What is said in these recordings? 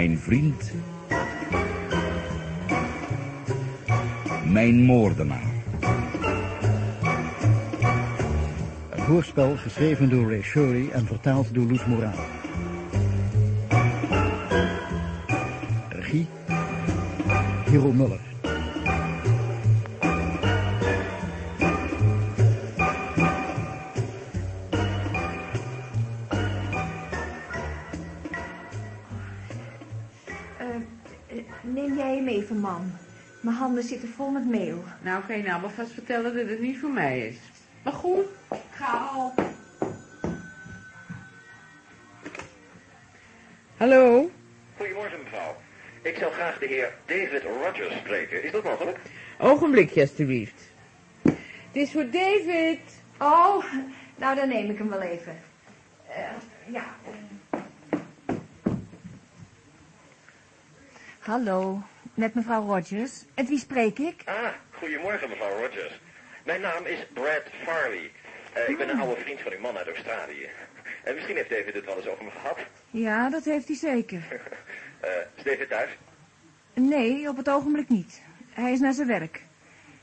Mijn vriend. Mijn moordenaar. Een hoorspel geschreven door Ray Shirley en vertaald door Loes Moraal. Regie, Hero Muller. Handen zitten vol met meel. Nou, kan je nou maar vast vertellen dat het niet voor mij is. Maar goed, ga al. Hallo? Goedemorgen, mevrouw. Ik zou graag de heer David Rogers spreken. Is dat mogelijk? Ogenblikje, alstublieft. Het is voor David. Oh, nou dan neem ik hem wel even. Eh, ja. Hallo, met mevrouw Rogers. En wie spreek ik? Ah, goedemorgen, mevrouw Rogers. Mijn naam is Brad Farley. Eh, ik ben een oude vriend van uw man uit Australië. En misschien heeft David het wel eens over me gehad. Ja, dat heeft hij zeker. Eh, is David thuis? Nee, op het ogenblik niet. Hij is naar zijn werk.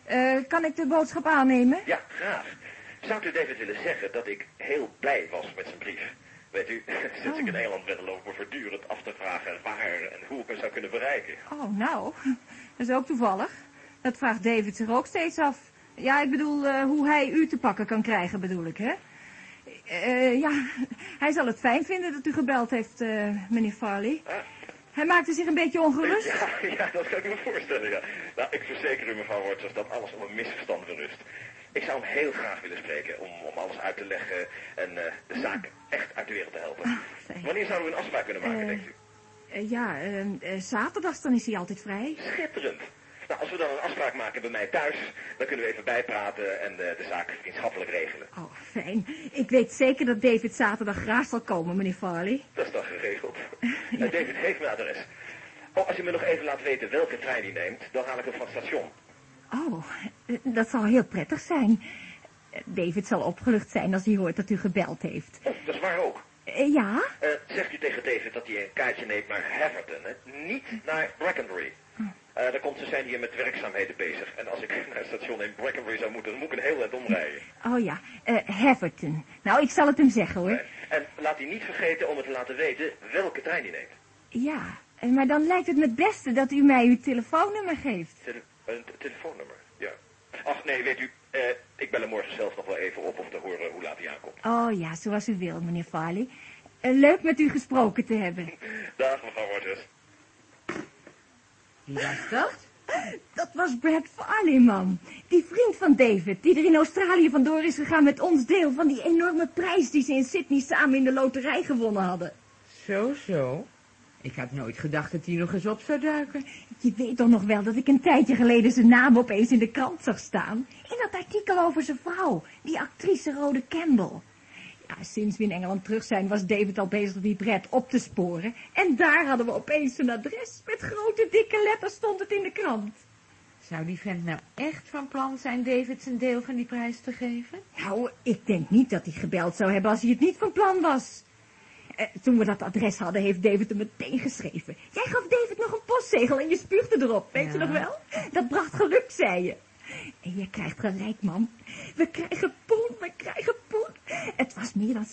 Eh, kan ik de boodschap aannemen? Ja, graag. Zou u David willen zeggen dat ik heel blij was met zijn brief? Weet u, sinds ik in Engeland ben, loop ik me voortdurend af te vragen waar en hoe ik hem zou kunnen bereiken. Oh, nou, dat is ook toevallig. Dat vraagt David zich ook steeds af. Ja, ik bedoel, eh, hoe hij u te pakken kan krijgen, bedoel ik, hè? Eh, ja, hij zal het fijn vinden dat u gebeld heeft, eh, meneer Farley. Ah. Hij maakte zich een beetje ongerust. Ja, ja, dat kan ik me voorstellen, ja. Nou, ik verzeker u, mevrouw Rogers, dat alles op een misverstand berust. Ik zou hem heel graag willen spreken om, om alles uit te leggen en eh, de zaak echt uit de wereld te helpen. Wanneer zouden we een afspraak kunnen maken, Eh, denkt u? Eh, ja, eh, eh, zaterdags dan is hij altijd vrij. Schitterend. Nou, als we dan een afspraak maken bij mij thuis, dan kunnen we even bijpraten en de, de zaak vriendschappelijk regelen. Oh, fijn. Ik weet zeker dat David zaterdag graag zal komen, meneer Farley. Dat is dan geregeld. En David heeft mijn adres. Oh, als je me nog even laat weten welke trein hij neemt, dan haal ik hem van het station. Oh, eh, dat zal heel prettig zijn. Eh, David zal opgelucht zijn als hij hoort dat u gebeld heeft. Oh, dat is waar ook. Eh, ja? Eh, zegt u tegen David dat hij een kaartje neemt naar Haverton, hè? niet naar Brackenbury. Eh daar komt ze zijn hier met werkzaamheden bezig. En als ik naar het station in Brackenbury zou moeten, dan moet ik een heel eind omrijden. Oh ja, eh Haverton. Nou, ik zal het hem zeggen, hoor. Eh, En laat hij niet vergeten om me te laten weten welke trein hij neemt. Ja, eh, maar dan lijkt het me het beste dat u mij uw telefoonnummer geeft. Tele- een telefoonnummer, ja. Ach nee, weet u, eh, ik bel hem morgen zelf nog wel even op om te horen hoe laat hij aankomt. Oh ja, zoals u wil, meneer Farley. Eh, leuk met u gesproken te hebben. Dag, mevrouw Rogers. Wie was dat? Dat was Brad Farley, man. Die vriend van David, die er in Australië vandoor is gegaan met ons deel van die enorme prijs die ze in Sydney samen in de loterij gewonnen hadden. Zo, zo. Ik had nooit gedacht dat hij nog eens op zou duiken. Je weet toch nog wel dat ik een tijdje geleden zijn naam opeens in de krant zag staan? In dat artikel over zijn vrouw, die actrice Rode Campbell. Ja, sinds we in Engeland terug zijn was David al bezig die Brad op te sporen. En daar hadden we opeens zijn adres. Met grote dikke letters stond het in de krant. Zou die vent nou echt van plan zijn David zijn deel van die prijs te geven? Nou, ik denk niet dat hij gebeld zou hebben als hij het niet van plan was. Eh, toen we dat adres hadden, heeft David hem meteen geschreven. Jij gaf David nog een postzegel en je spuugde erop, weet je nog wel? Dat bracht geluk, zei je. En je krijgt gelijk, man. We krijgen pond, we krijgen pond. Het was meer dan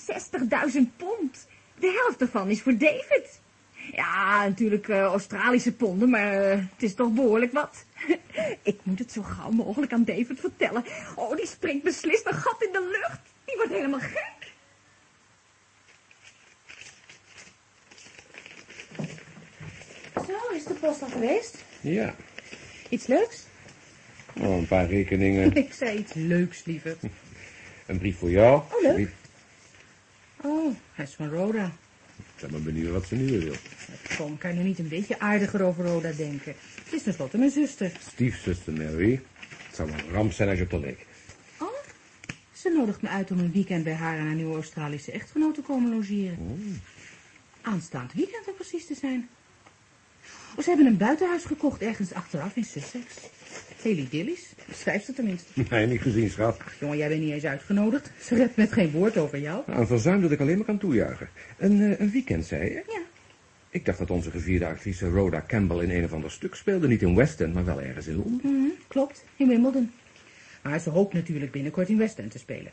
60.000 pond. De helft ervan is voor David. Ja, natuurlijk eh, Australische ponden, maar eh, het is toch behoorlijk wat. Ik moet het zo gauw mogelijk aan David vertellen. Oh, die springt beslist een gat in de lucht. Die wordt helemaal gek. Zo, is de post al geweest? Ja, Iets leuks? oh, een paar rekeningen. Ik zei iets leuks, liever. Een brief voor jou. Oh, leuk. Brief. Oh, hij is van Roda. Ik ben maar benieuwd wat ze nu wil. Kom, kan je nu niet een beetje aardiger over Roda denken? Het is tenslotte mijn zuster. Stiefzuster Mary. Het zou een ramp zijn als je op de leek. Oh, ze nodigt me uit om een weekend bij haar en haar nieuwe Australische echtgenoot te komen logeren. Aanstaand weekend om precies te zijn. Ze hebben een buitenhuis gekocht ergens achteraf in Sussex. Heel idyllisch, schrijft ze tenminste. Nee, niet gezien, schat. Jongen, jij bent niet eens uitgenodigd. Ze redt met geen woord over jou. Aan verzuim dat ik alleen maar kan toejuichen. Een, eh, een weekend, zei je? Ja, Ik dacht dat onze gevierde actrice Rhoda Campbell in een of ander stuk speelde. Niet in West End, maar wel ergens in Londen. Mhm, klopt, in Wimbledon. Maar ze hoopt natuurlijk binnenkort in West End te spelen.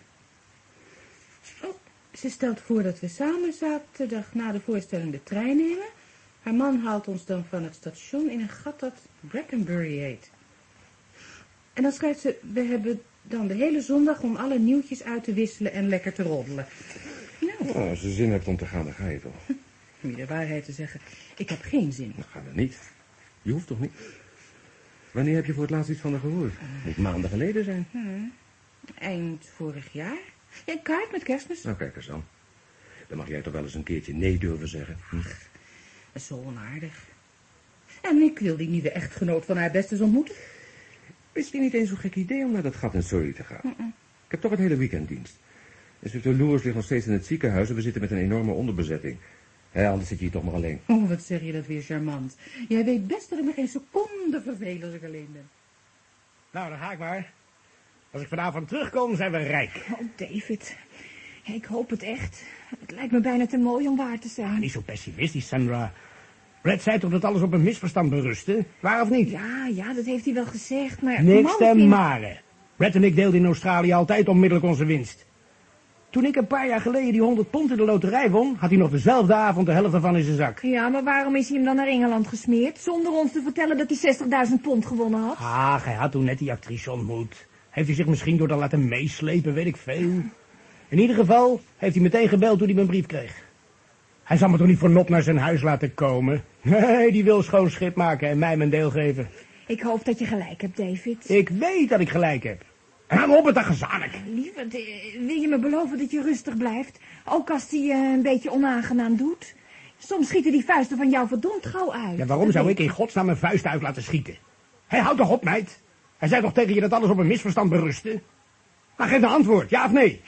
Oh, ze stelt voor dat we samen zaterdag na de voorstelling de trein nemen. Haar man haalt ons dan van het station in een gat dat Brackenbury heet. En dan schrijft ze, we hebben dan de hele zondag om alle nieuwtjes uit te wisselen en lekker te roddelen. Nou, Oh, als je zin hebt om te gaan, dan ga je toch. om je de waarheid te zeggen, ik heb geen zin. Dan gaan we niet. Je hoeft toch niet? Wanneer heb je voor het laatst iets van haar gehoord? Moet maanden geleden zijn. Eind vorig jaar. Ja, een kaart met kerstmis. Nou, kijk eens dan. Dan mag jij toch wel eens een keertje nee durven zeggen. Hm? Dat is zo onaardig. En ik wil die nieuwe echtgenoot van haar best eens ontmoeten. Is het niet eens zo'n gek idee om naar dat gat in Surrey te gaan? Ik heb toch het hele weekend dienst. Inspecteur Loers ligt nog steeds in het ziekenhuis en we zitten met een enorme onderbezetting. Anders zit je hier toch maar alleen. Oh, wat zeg je dat weer charmant. Jij weet best dat ik me geen seconde verveel als ik alleen ben. Nou, dan ga ik maar. Als ik vanavond terugkom, zijn we rijk. Oh, David. Ik hoop het echt. Het lijkt me bijna te mooi om waar te zijn. Niet zo pessimistisch, Sandra. Brad zei toch dat alles op een misverstand berustte? Waar of niet? Ja, ja, dat heeft hij wel gezegd, maar... Niks te maren. Brad en ik deelden in Australië altijd onmiddellijk onze winst. Toen ik een paar jaar geleden die 100 pond in de loterij won, had hij nog dezelfde avond de helft ervan in zijn zak. Ja, maar waarom is hij hem dan naar Engeland gesmeerd? Zonder ons te vertellen dat hij 60.000 pond gewonnen had? Ah, hij had toen net die actrice ontmoet. Heeft hij zich misschien door dat laten meeslepen, weet ik veel. In ieder geval heeft hij meteen gebeld toen hij mijn brief kreeg. Hij zal me toch niet voor not naar zijn huis laten komen? Nee, die wil schoon schip maken en mij mijn deel geven. Ik hoop dat je gelijk hebt, David. Ik weet dat ik gelijk heb. En hang op het dan gezanik. Lieverd, eh, wil je me beloven dat je rustig blijft? Ook als hij je een beetje onaangenaam doet? Soms schieten die vuisten van jou verdomd gauw uit. Ja, waarom Dat zou ik in godsnaam mijn vuist uit laten schieten? Hij houdt toch op, meid? Hij zei toch tegen je dat alles op een misverstand berustte? Maar geef een antwoord, ja of nee?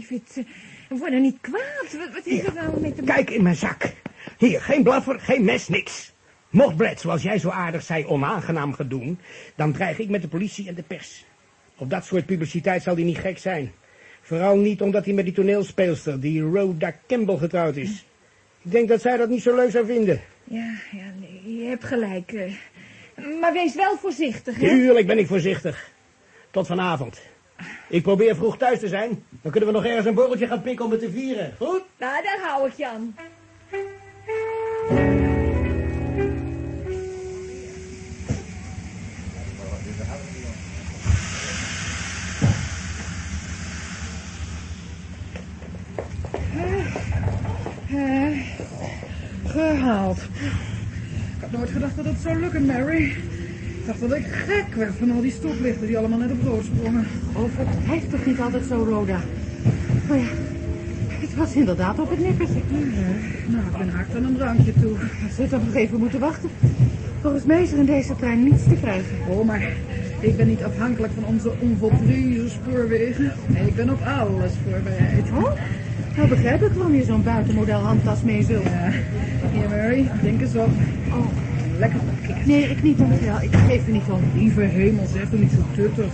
David, word er niet kwaad. Wat, wat heeft het nou met de... Kijk in mijn zak. Hier, geen blaffer, geen mes, niks. Mocht Brad, zoals jij zo aardig zei, onaangenaam gaan doen, dan dreig ik met de politie en de pers. Op dat soort publiciteit zal hij niet gek zijn. Vooral niet omdat hij met die toneelspeelster, die Rhoda Campbell, getrouwd is. Ik denk dat zij dat niet zo leuk zou vinden. Ja, ja, nee, je hebt gelijk. eh. Maar wees wel voorzichtig, hè? Tuurlijk ben ik voorzichtig. Tot vanavond. Ik probeer vroeg thuis te zijn. Dan kunnen we nog ergens een borreltje gaan pikken om het te vieren. Goed? Nou, daar hou ik je aan. Gehaald. Ik had nooit gedacht dat het zou lukken, Mary. Ik dacht dat ik gek werd van al die stoplichten die allemaal naar de brood sprongen. Overdrijf toch niet altijd zo, Rhoda? Maar ja, het was inderdaad op het nippertje. nou, ik ben hard aan een drankje toe. We zitten nog even moeten wachten. Volgens mij is er in deze trein niets te krijgen. Oh, maar ik ben niet afhankelijk van onze onvolprezen spoorwegen. Nee, ik ben op alles voorbereid. Oh? Nou begrijp ik waarom je zo'n buitenmodel handtas mee zult. Ja. Hier, Mary, drink eens op. Oh. Lekker. Nee, ik niet, dankjewel. Ik geef er niet om. Lieve hemel, zeg doe niet zo tuttig.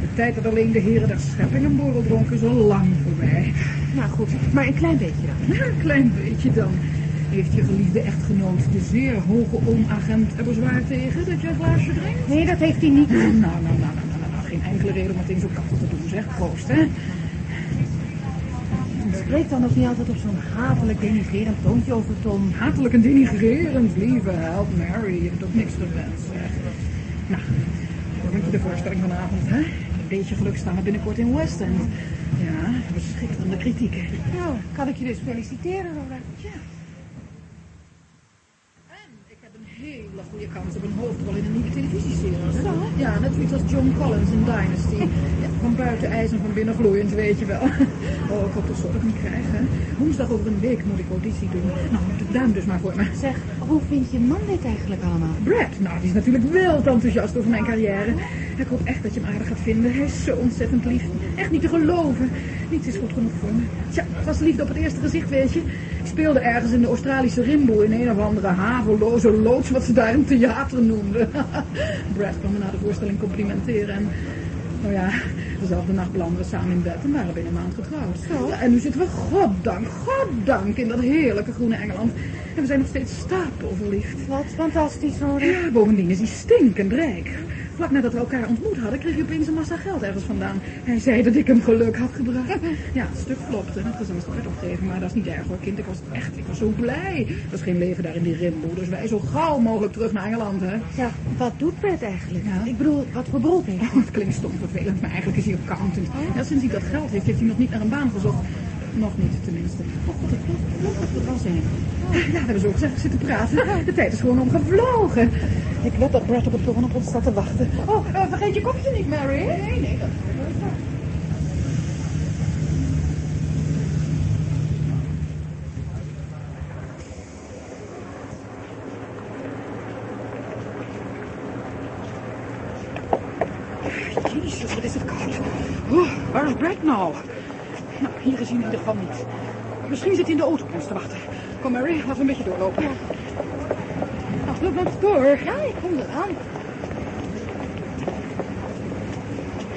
De tijd dat alleen de heren der schepping een borrel dronken is al lang voorbij. Nou goed, maar een klein beetje dan. Ja, een klein beetje dan. Heeft je geliefde echtgenoot de zeer hoge oomagent er bezwaar tegen dat je een glaasje drinkt? Nee, dat heeft hij niet. Nou, nou, nou, nou, nou, nou, nou, geen enkele reden om het ding zo kapot te doen, zeg. Proost, hè. Spreek dan ook niet altijd op zo'n hatelijk denigrerend toontje over Tom. Hatelijk en denigrerend, lieve help Mary. Je hebt ook niks gewend, zeg. Nou, hoe vind je de voorstelling vanavond, hè? Een beetje geluk staan we binnenkort in West End. Ja, beschikkerende kritiek. Nou, kan ik je dus feliciteren, Laura? Ja. En ik heb een hele goede kans op een hoofdrol in een nieuwe televisieserie. Zo? Ja, net zoiets als John Collins in Dynasty. Ja, van buiten ijs en van binnen gloeiend, weet je wel. Oh, ik hoop dat ik niet krijg, hè. Woensdag over een week moet ik auditie doen. Nou, de duim dus maar voor me. Zeg, hoe vind je man dit eigenlijk allemaal? Brad, nou, die is natuurlijk wild enthousiast over mijn carrière. Ik hoop echt dat je hem aardig gaat vinden. Hij is zo ontzettend lief. Echt niet te geloven. Niets is goed genoeg voor me. Tja, het was liefde op het eerste gezicht, weet je. Ik speelde ergens in de Australische Rimbo in een of andere haveloze loods, wat ze daar een theater noemden. Brad kwam me na de voorstelling complimenteren en... Nou ja, dezelfde nacht belanden we samen in bed en waren binnen een maand getrouwd. Zo. En nu zitten we, goddank, goddank, in dat heerlijke groene Engeland. En we zijn nog steeds stapelverliefd. Wat fantastisch hoor. Ja, bovendien is hij stinkend rijk. Vlak nadat we elkaar ontmoet hadden, kreeg hij opeens een massa geld ergens vandaan. Hij zei dat ik hem geluk had gebracht. Ja, het stuk klopte. Het gezin is toch opgegeven, maar dat is niet erg hoor, kind. Ik was echt, ik was zo blij. Er was geen leven daar in die rimboe, dus wij zo gauw mogelijk terug naar Engeland, hè. Ja, wat doet Brett eigenlijk? Ja. Ik bedoel, wat voor beroep heeft Oh, het klinkt stom vervelend, maar eigenlijk is hij accountant. Ja, sinds hij dat geld heeft, heeft hij nog niet naar een baan gezocht. Nog niet, tenminste. Oh het dat wel zijn. Ja, we hebben zo gezegd zitten praten. De tijd is gewoon omgevlogen. Ik weet dat Brett op het perron op ons staat te wachten. Oh, eh, vergeet je koffietje niet, Mary. Nee, nee, dat Jezus, wat is het koud. Oh, waar is Brett nou? Nou, hier is hij in ieder geval niet. Misschien zit hij in de auto op ons te wachten. Kom Mary, laten we een beetje doorlopen. Ja. Nou, loop maar door. Ja, ik kom eraan.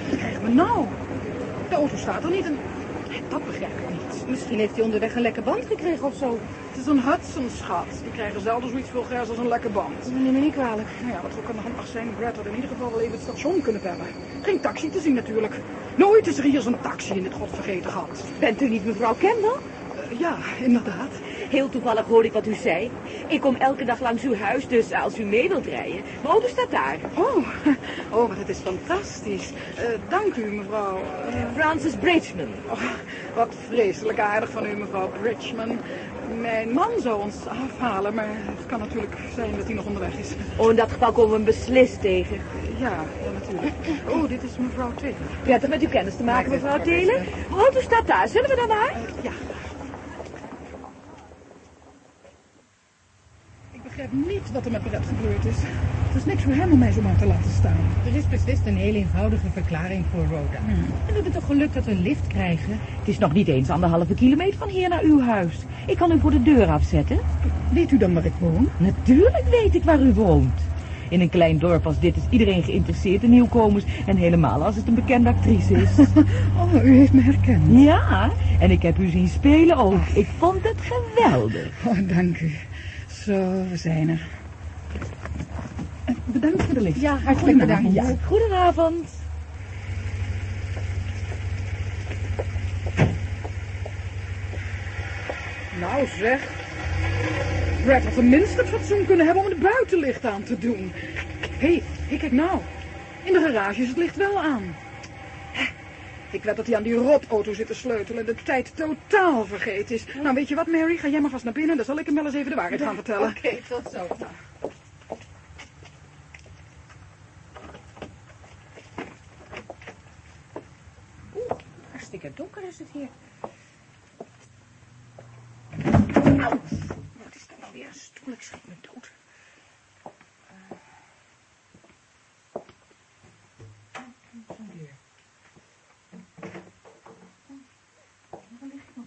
Wat krijgen we nou? De auto staat er niet en... Dat begrijp ik niet. Misschien heeft hij onderweg een lekker band gekregen of zo. Het is een Hudson-schat. Die krijgen zelden zoiets vulgairs als een lekker band. Neem me niet kwalijk. Nou ja, wat ook aan de hand zijn, Brad had in ieder geval wel even het station kunnen bellen. Geen taxi te zien natuurlijk. Nooit is er hier zo'n taxi in dit godvergeten gat. Bent u niet mevrouw Kendall? Eh, ja, inderdaad. Heel toevallig hoorde ik wat u zei. Ik kom elke dag langs uw huis, dus als u mee wilt rijden. Mijn auto staat daar. Oh, oh, maar dat is fantastisch. Eh, dank u, mevrouw. Eh, Francis Bridgman. oh, wat vreselijk aardig van u, mevrouw Bridgman. Mijn man zou ons afhalen, maar het kan natuurlijk zijn dat hij nog onderweg is. Oh, in dat geval komen we hem beslist tegen. Ja, ja natuurlijk. Oh, dit is mevrouw Taylor. Prettig met u kennis te maken, het, mevrouw het, Taylor. eh. Mijn auto staat daar. Zullen we dan maar? Ja. Ik begrijp niet wat er met Brett gebeurd is. Het is niks voor hem om mij zo maar te laten staan. Er is beslist een heel eenvoudige verklaring voor Rhoda. En we hebben toch geluk dat we een lift krijgen? Het is nog niet eens anderhalve kilometer van hier naar uw huis. Ik kan u voor de deur afzetten. Weet u dan waar ik woon? Natuurlijk weet ik waar u woont. In een klein dorp als dit is iedereen geïnteresseerd in nieuwkomers. En helemaal als het een bekende actrice is. Oh, u heeft me herkend. ja, en ik heb u zien spelen ook. Ik vond het geweldig. Oh, dank u. Zo, we zijn er. Eh, Bedankt voor de lift. Ja, hartelijk bedankt. Ja. Goedenavond. Nou zeg. Brad had tenminste het fatsoen kunnen hebben om het buitenlicht aan te doen. Hé, hey, hey, kijk nou. In de garage is het licht wel aan. Ik weet dat hij aan die rotauto zit te sleutelen en de tijd totaal vergeten is. Nou, weet je wat, Mary? Ga jij maar vast naar binnen, dan zal ik hem wel eens even de waarheid gaan vertellen. Oké, tot zo. Hartstikke donker is het hier. Au! Wat is dat nou weer? Een stoel, ik schrik me dood. Zo'n deur. Waar lig ik nog?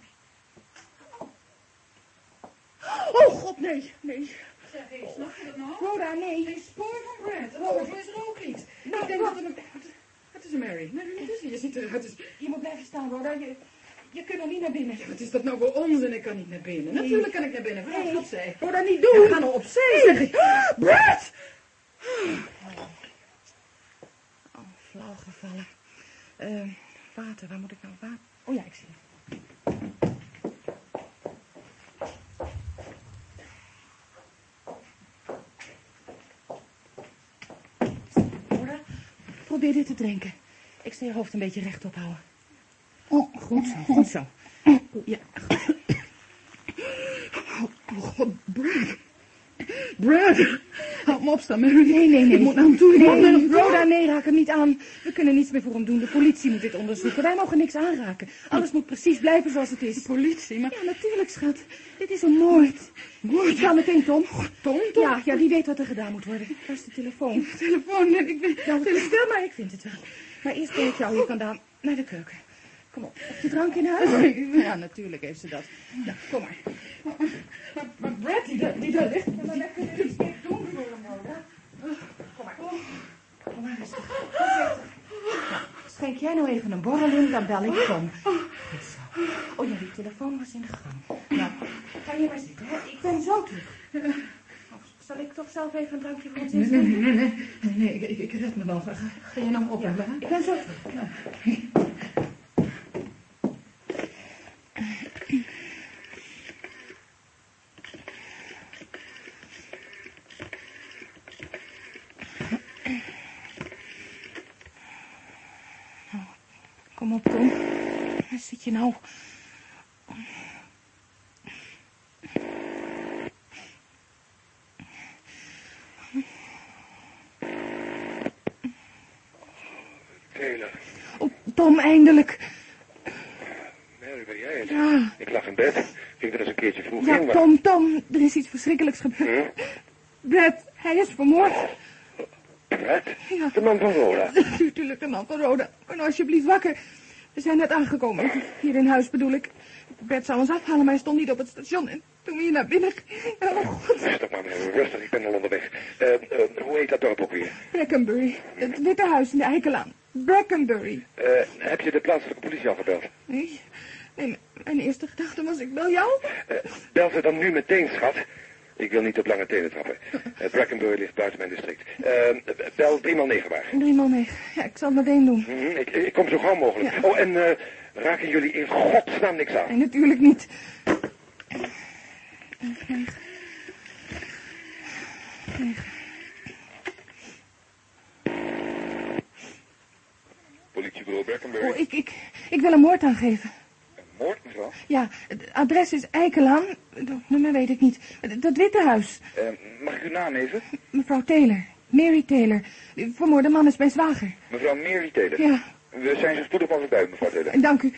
Oh, god, nee, nee. Zeg eens, snap je dat nou? Rhoda, nee. Geen spoor van Brad. Oh, zo is er ook niet. ik denk dat het een... Het, het is een Mary. Mary, wat is er? Je ziet eruit. Het is... Je moet blijven staan, Rhoda. Je, je kunt nog niet naar binnen. Ja, wat is dat nou voor onzin? Ik kan niet naar binnen. Natuurlijk kan ik naar binnen. Vooral Nee. opzij. Rhoda, niet doen. Ja, ga nou opzij, zeg ik. Ah, Brad! Oh, flauw gevallen. Eh, water, waar moet ik nou water? Oh ja, ik zie het. Probeer dit te drinken. Ik zal je hoofd een beetje rechtop houden. Oh, goed zo, goed zo. Ja. Oh, god, Brad. Brad! Help me opstaan, Mary. Nee, nee, nee. Ik moet naar hem toe. Nee. Rhoda, nee, raak hem niet aan. We kunnen niets meer voor hem doen. De politie moet dit onderzoeken. Wij mogen niks aanraken. Alles moet precies blijven zoals het is. Politie, maar... Ja, natuurlijk, schat. Dit is een moord. Moord? Ga meteen Tom. Tom, Tom? Ja, ja, die weet wat er gedaan moet worden. Waar is de telefoon? Telefoon, nee, ik ben... Nou, stel maar, ik vind het wel. Maar eerst breng ik jou hier vandaan naar de keuken. Kom op. Heb je drank in huis? Ja, natuurlijk heeft ze dat. Nou, kom maar. Maar, maar Brad, die daar, die daar ligt... Ja, maar kunnen meer doen voor hem. Kom maar. Kom maar. Nou, schenk jij nou even een borrel in, dan bel ik Tom. Oh ja, die telefoon was in de gang. Nou, ga je maar zitten, hè. Ik ben zo terug. Of zal ik toch zelf even een drankje voor ons Nee, nee, nee, nee, nee, nee, ik, ik, red me wel. Ga, ga je nou opbellen, hè? Ik ben zo terug. Nou, Kom op, Tom. Waar zit je nou? Taylor, Oh, Tom, eindelijk. Mary, ben jij het? Ja. Ik lag in bed. Ging er eens een keertje vroeg Ja, maar- Tom, Tom, er is iets verschrikkelijks gebeurd. Brad, hij is vermoord. Brad? Ja. De man van Roda. Natuurlijk, de man van Roda. Alsjeblieft wakker. We zijn net aangekomen. Hier in huis bedoel ik. Brad zou ons afhalen, maar hij stond niet op het station. En toen we hier naar binnen... Oh, god. Rustig maar, rustig. Ik ben al onderweg. Eh, eh, hoe heet dat dorp ook weer? Brackenbury. Het witte huis in de Eikelaan. Brackenbury. Eh, heb je de plaatselijke politie al gebeld? Nee, nee, mijn eerste gedachte was, ik bel jou. Bel ze dan nu meteen, schat. Ik wil niet op lange tenen trappen. Eh, Brackenbury ligt buiten mijn district. Eh, bel 3x9 maar. Drie man negen. Ja, ik zal het meteen doen. Mhm, ik, ik kom zo gauw mogelijk. Ja. Oh, en eh, raken jullie in godsnaam niks aan? Nee, natuurlijk niet. Politiebureau Brackenbury. Oh, ik, ik, ik wil een moord aangeven. Moord, mevrouw? Ja, het adres is Eikelaan. Dat nummer weet ik niet. Dat, witte huis. Eh, mag ik uw naam even? Mevrouw Taylor. Mary Taylor. De vermoorde man is mijn zwager. Mevrouw Mary Taylor. Ja, We zijn zo spoedig mogelijk bij u, mevrouw Taylor. en dank u.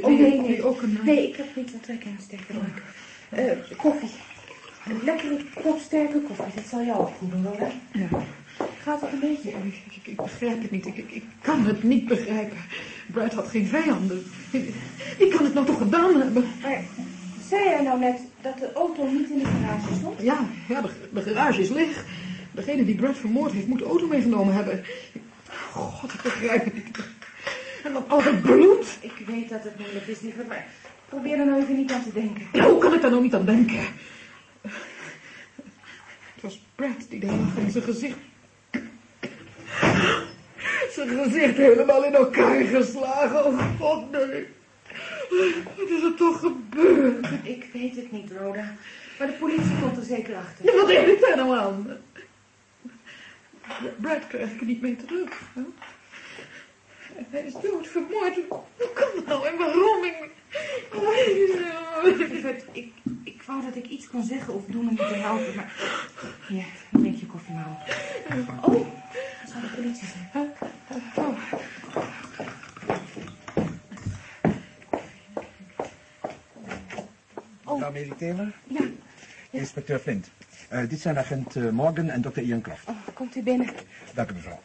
Oh, nee, nee. Ook een, eh, Nee, ik heb niet wat trek in sterke drank. Eh, koffie. Een lekkere kop sterke koffie. Dat zal jou ook goed doen, hoor. Ja. Gaat het een beetje? Ik, ik, ik begrijp het niet. Ik, ik, ik kan het niet begrijpen. Brad had geen vijanden. Die kan het nou toch gedaan hebben? Maar zei jij nou net dat de auto niet in de garage stond? Ja, ja de, de garage is leeg. Degene die Brad vermoord heeft, moet de auto meegenomen hebben. God, ik begrijp het niet. En dan al dat bloed. Ik weet dat het moeilijk is, lieverd, maar probeer er nou even niet aan te denken. Ja, hoe kan ik daar nou niet aan denken? Het was Brad die de hele zijn gezicht... Zijn gezicht helemaal in elkaar geslagen. Oh god, nee. Wat is er toch gebeurd? Ik weet het niet, Rhoda. Maar de politie komt er zeker achter. Ja, wat heb ik daar nou aan? Brad krijg ik er niet mee terug. Hè? Hij is dood, vermoord. Hoe kan dat nou en waarom? Ik... Lieverd, ik, ik wou dat ik iets kon zeggen of doen om je te helpen, maar... Ja, drink je koffie maar op. Oh, dat zal de politie zijn. Oh. Mevrouw Mary Taylor? Ja. Inspecteur Flint. Eh, dit zijn agent eh, Morgan en dokter Ian Croft. Oh, komt u binnen. Dank u, mevrouw.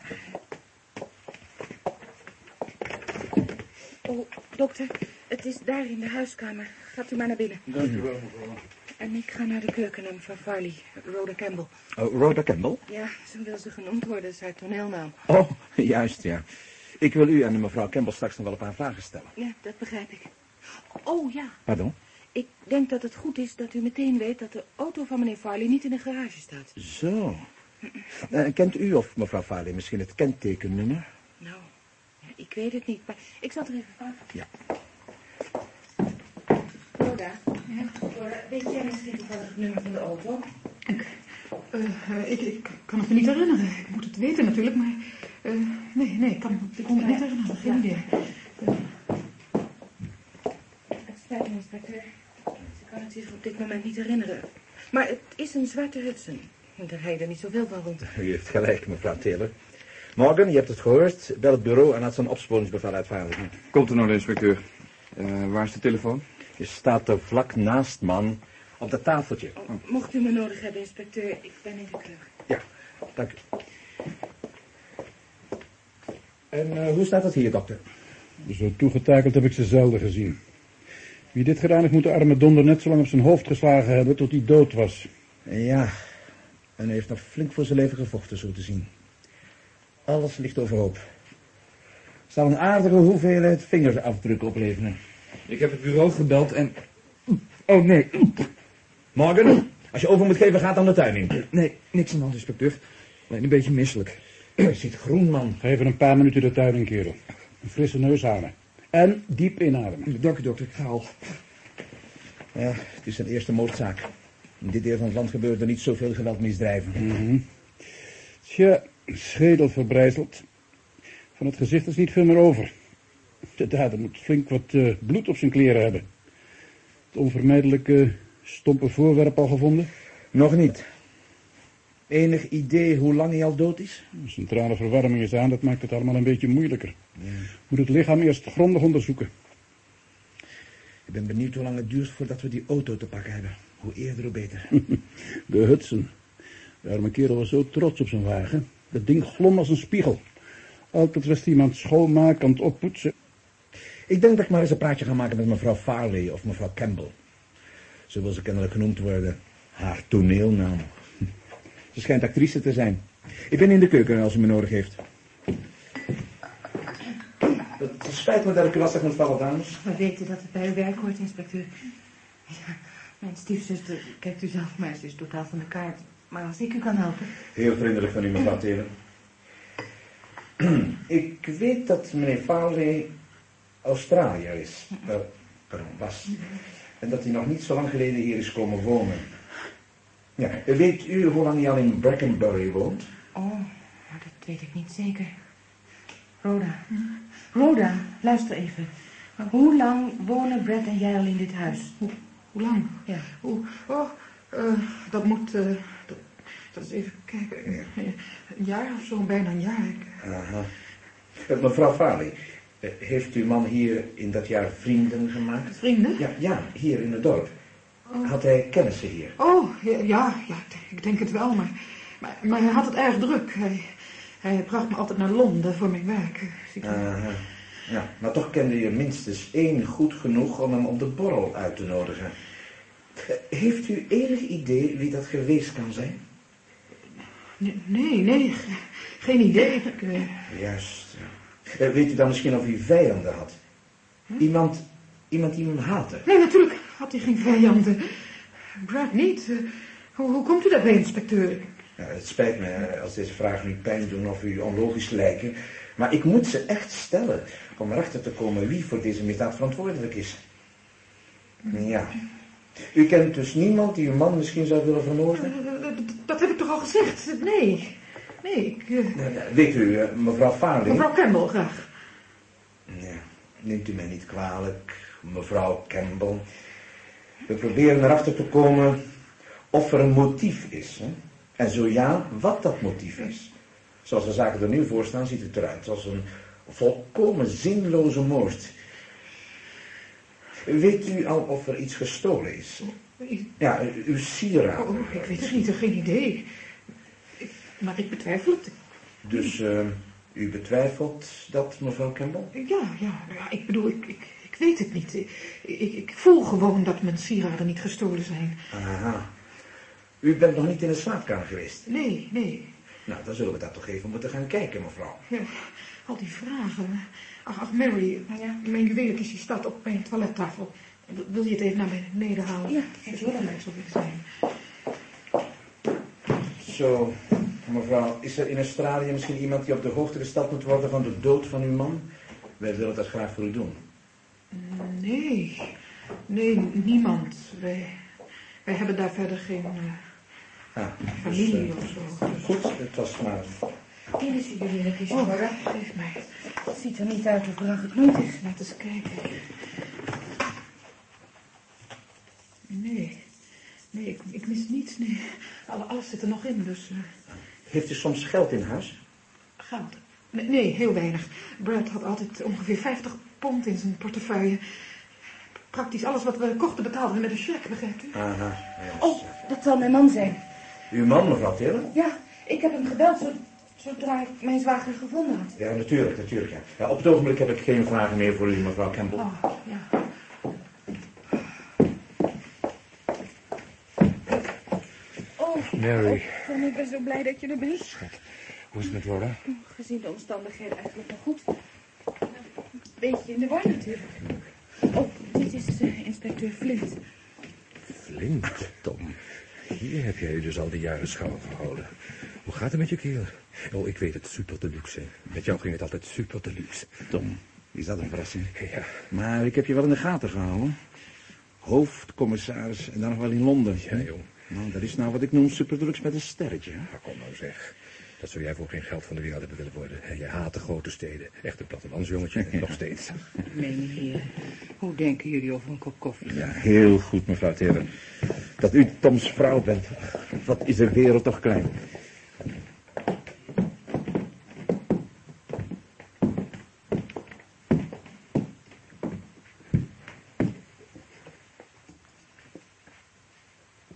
Oh, dokter, het is daar in de huiskamer. Gaat u maar naar binnen. Dank u wel, mevrouw. En ik ga naar de keuken mevrouw Farley, Rhoda Campbell. Oh, Rhoda Campbell? Ja, zo wil ze genoemd worden, is haar toneelnaam. Oh, juist, ja. Ik wil u en mevrouw Campbell straks nog wel een paar vragen stellen. Ja, dat begrijp ik. Oh ja, Pardon? ik denk dat het goed is dat u meteen weet dat de auto van meneer Farley niet in de garage staat. Zo. Eh, kent u of mevrouw Farley misschien het kentekennummer? Nou, ik weet het niet, maar ik zal er even vragen. Ja. Rhoda, Rhoda, weet jij misschien toevallig het nummer van de auto? Eh, eh, ik, ik kan het me niet herinneren. Ik moet het weten natuurlijk, maar... eh, nee, nee, ik kan, ik kon het niet herinneren. Geen idee. Het spijt me, inspecteur. Ik kan het zich op dit moment niet herinneren. Maar het is een zwarte Hudson. Daar rijden niet zoveel van rond. U heeft gelijk, mevrouw Taylor. Morgan, je hebt het gehoord. Bel het bureau en laat zo'n opsporingsbevel uitvaardigen. Komt er nou, inspecteur. Eh, waar is de telefoon? Je staat er vlak naast, man. Op dat tafeltje. Mocht u me nodig hebben, inspecteur, ik ben in de. Ja, dank u. En eh, hoe staat het hier, dokter? Zo toegetakeld heb ik ze zelden gezien. Wie dit gedaan heeft, moet de arme donder net zo lang op zijn hoofd geslagen hebben tot hij dood was. Ja, En hij heeft nog flink voor zijn leven gevochten, zo te zien. Alles ligt overhoop. Zal een aardige hoeveelheid vingerafdrukken opleveren. Ik heb het bureau gebeld en... Oh, nee. Morgen, als je over moet geven, gaat dan de tuin in. Nee, niks aan de hand, inspecteur. Alleen een beetje misselijk. Je ziet groen, man. Ga even een paar minuten de tuin in, kerel. Een frisse neus halen. En diep inademen. Dank u, dokter. Ik ga al. Ja, het is een eerste moordzaak. In dit deel van het land gebeuren er niet zoveel geweldmisdrijven. Mhm. Tja, schedel verbrijzeld. Van het gezicht is niet veel meer over. De dader moet flink wat eh, bloed op zijn kleren hebben. Het onvermijdelijke stompe voorwerp al gevonden? Nog niet. Enig idee hoe lang hij al dood is? De centrale verwarming is aan, dat maakt het allemaal een beetje moeilijker. Moet het lichaam eerst grondig onderzoeken. Ik ben benieuwd hoe lang het duurt voordat we die auto te pakken hebben. Hoe eerder, hoe beter. De Hudson. De arme kerel was zo trots op zijn wagen. Dat ding glom als een spiegel. Altijd was iemand schoonmaken, aan het oppoetsen. Ik denk dat ik maar eens een praatje ga maken met mevrouw Farley of mevrouw Campbell. Zo wil ze kennelijk genoemd worden. Haar toneelnaam. Ze schijnt actrice te zijn. Ik ben in de keuken als u me nodig heeft. Het spijt me dat ik u lastig moet vallen, dames. We weten dat het bij uw werk hoort, inspecteur. Ja, mijn stiefzuster, kijkt u zelf maar, ze is totaal van de kaart. Maar als ik u kan helpen... Heel vriendelijk van u, mevrouw Taylor. Ik weet dat meneer Farley Australiër is. Uh, pardon, was. En dat hij nog niet zo lang geleden hier is komen wonen. Ja, weet u hoe lang hij al in Brackenbury woont? Oh, nou, dat weet ik niet zeker. Roda. Roda, luister even. Hoe lang wonen Brad en jij al in dit huis? Hoe, hoe lang? Ja. Hoe, oh, eh, dat moet... eh, dat, dat is even kijken. eh, Een jaar of zo, bijna een jaar. Ik, Aha. Eh, mevrouw Farley, eh, heeft uw man hier in dat jaar vrienden gemaakt? Vrienden? Ja, ja, hier in het dorp. Oh. Had hij kennissen hier? Oh, ja, ja, ja, ik denk het wel, maar, maar, maar hij had het erg druk. Hij, hij bracht me altijd naar Londen voor mijn werk. eh. Aha. Ja, maar toch kende je minstens één goed genoeg om hem op de borrel uit te nodigen. Eh, Heeft u enig idee wie dat geweest kan zijn? Nee, nee, nee, ge- geen idee. Ik, eh, Juist. Eh, Weet u dan misschien of hij vijanden had? Iemand, iemand die hem haatte? nee, natuurlijk had hij geen vijanden. Brad niet. Eh, hoe, hoe komt u daarbij, inspecteur? Ja, het spijt me als deze vragen u pijn doen of u onlogisch lijken. Maar ik moet ze echt stellen om erachter te komen wie voor deze misdaad verantwoordelijk is. Ja. U kent dus niemand die uw man misschien zou willen vermoorden? Eh, dat- Dat heb ik toch al gezegd? Nee, ik... eh, Weet u, eh, mevrouw Farley... mevrouw Campbell, graag. Ja, neemt u mij niet kwalijk, mevrouw Campbell. We proberen erachter te komen of er een motief is. Hè? En zo ja, wat dat motief is. Zoals de zaken er nu voor staan, ziet het eruit als een volkomen zinloze moord. Weet u al of er iets gestolen is? Ja, uw sieraden. Oh, ik weet het niet, geen idee. Ik- maar ik betwijfel het. Dus eh, u betwijfelt dat, mevrouw Campbell? Ja, ja, nou ja ik bedoel, ik, ik, ik weet het niet. Ik, ik, ik voel gewoon dat mijn sieraden niet gestolen zijn. Aha. U bent nog niet in de slaapkamer geweest? Nee, nee. Nou, dan zullen we daar toch even moeten gaan kijken, mevrouw. Ja, al die vragen. Ach, ach Mary, mijn juweeltje die staat op mijn toilettafel. Wil- Wil je het even naar beneden halen? Ja, Even zo blij zou ik zijn. Zo, mevrouw, is er in Australië misschien iemand die op de hoogte gesteld moet worden van de dood van uw man? Wij willen dat graag voor u doen. Nee, nee, niemand. Wij, wij hebben daar verder geen eh, Ah, dus, familie eh, of zo. Dus- Goed, het was maar... Hier is uw juweeltje, Oh, Roda. geef mij. Het ziet er niet uit of er aan geknoeid is. Laat eens kijken. Nee, nee, ik, ik mis niets. Nee. Alle- Alles zit er nog in, dus... eh, Heeft u soms geld in huis? Geld? Nee, heel weinig. Brad had altijd ongeveer 50 pond in zijn portefeuille. Praktisch alles wat we kochten betaalden we met een cheque, begrijpt u? Aha, ja. Oh, dat zal mijn man zijn. Uw man, mevrouw Taylor? Ja, ik heb hem gebeld zo, zodra ik mijn zwager gevonden had. Ja, natuurlijk, natuurlijk, ja. ja. Op het ogenblik heb ik geen vragen meer voor u, mevrouw Campbell. Oh, ja. Mary. Tom, ik ben zo blij dat je er bent. Hoe is het met Rhoda? Gezien de omstandigheden eigenlijk nog goed. Beetje in de war natuurlijk. Oh, dit is eh, inspecteur Flint. Flint, Tom. Hier heb jij je dus al die jaren schouw gehouden. Hoe gaat het met je kerel? Oh, ik weet het, super deluxe. hè. Met jou ging het altijd super deluxe. Tom, is dat een verrassing? Ja. Maar ik heb je wel in de gaten gehouden. Hoofdcommissaris en dan nog wel in Londen. Ja, joh. Nou, dat is nou wat ik noem superdrugs met een sterretje. hè? Maar kom nou zeg. Dat zou jij voor geen geld van de wereld hebben willen worden. En je haat de grote steden. Echt een plattelandsjongetje, nog steeds. Meneer hoe denken jullie over een kop koffie? Ja, heel goed, mevrouw Theron. Dat u Toms vrouw bent. Wat is de wereld toch klein.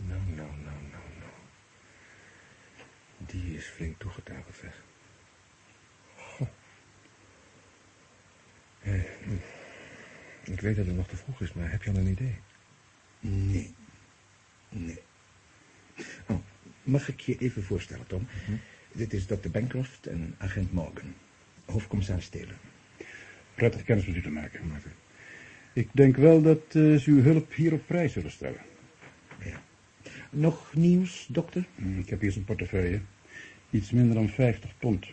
Nou, nou, nou, nou, nou. Die is flink toegetakeld, zeg. Goh. Eh, hm. ik weet dat het nog te vroeg is, maar heb je al een idee? Nee. Nee. Oh, mag ik je even voorstellen, Tom? Dit is Dr. Bancroft en agent Morgan. Hoofdcommissaris Taylor. Prettig kennis met u te maken. Ik denk wel dat eh, ze uw hulp hier op prijs zullen stellen. Nog nieuws, dokter? Hm, Ik heb hier zijn portefeuille. Iets minder dan 50 pond.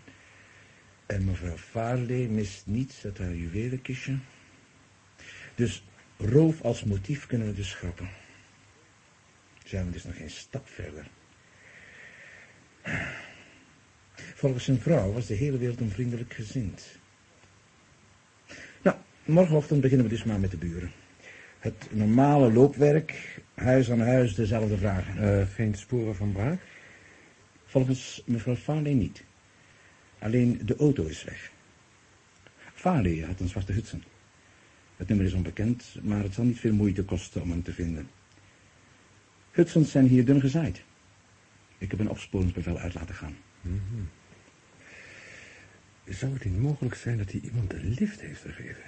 En mevrouw Farley mist niets uit haar juwelenkistje. Dus roof als motief kunnen we dus schrappen. Zijn we dus nog geen stap verder. Volgens zijn vrouw was de hele wereld onvriendelijk gezind. Nou, morgenochtend beginnen we dus maar met de buren. Het normale loopwerk, huis aan huis, dezelfde vragen. Eh, geen sporen van braak? Volgens mevrouw Farley niet. Alleen de auto is weg. Farley had een zwarte Hudson. Het nummer is onbekend, maar het zal niet veel moeite kosten om hem te vinden. Hudsons zijn hier dun gezaaid. Ik heb een opsporingsbevel uit laten gaan. Mhm. Zou het niet mogelijk zijn dat hij iemand een lift heeft gegeven?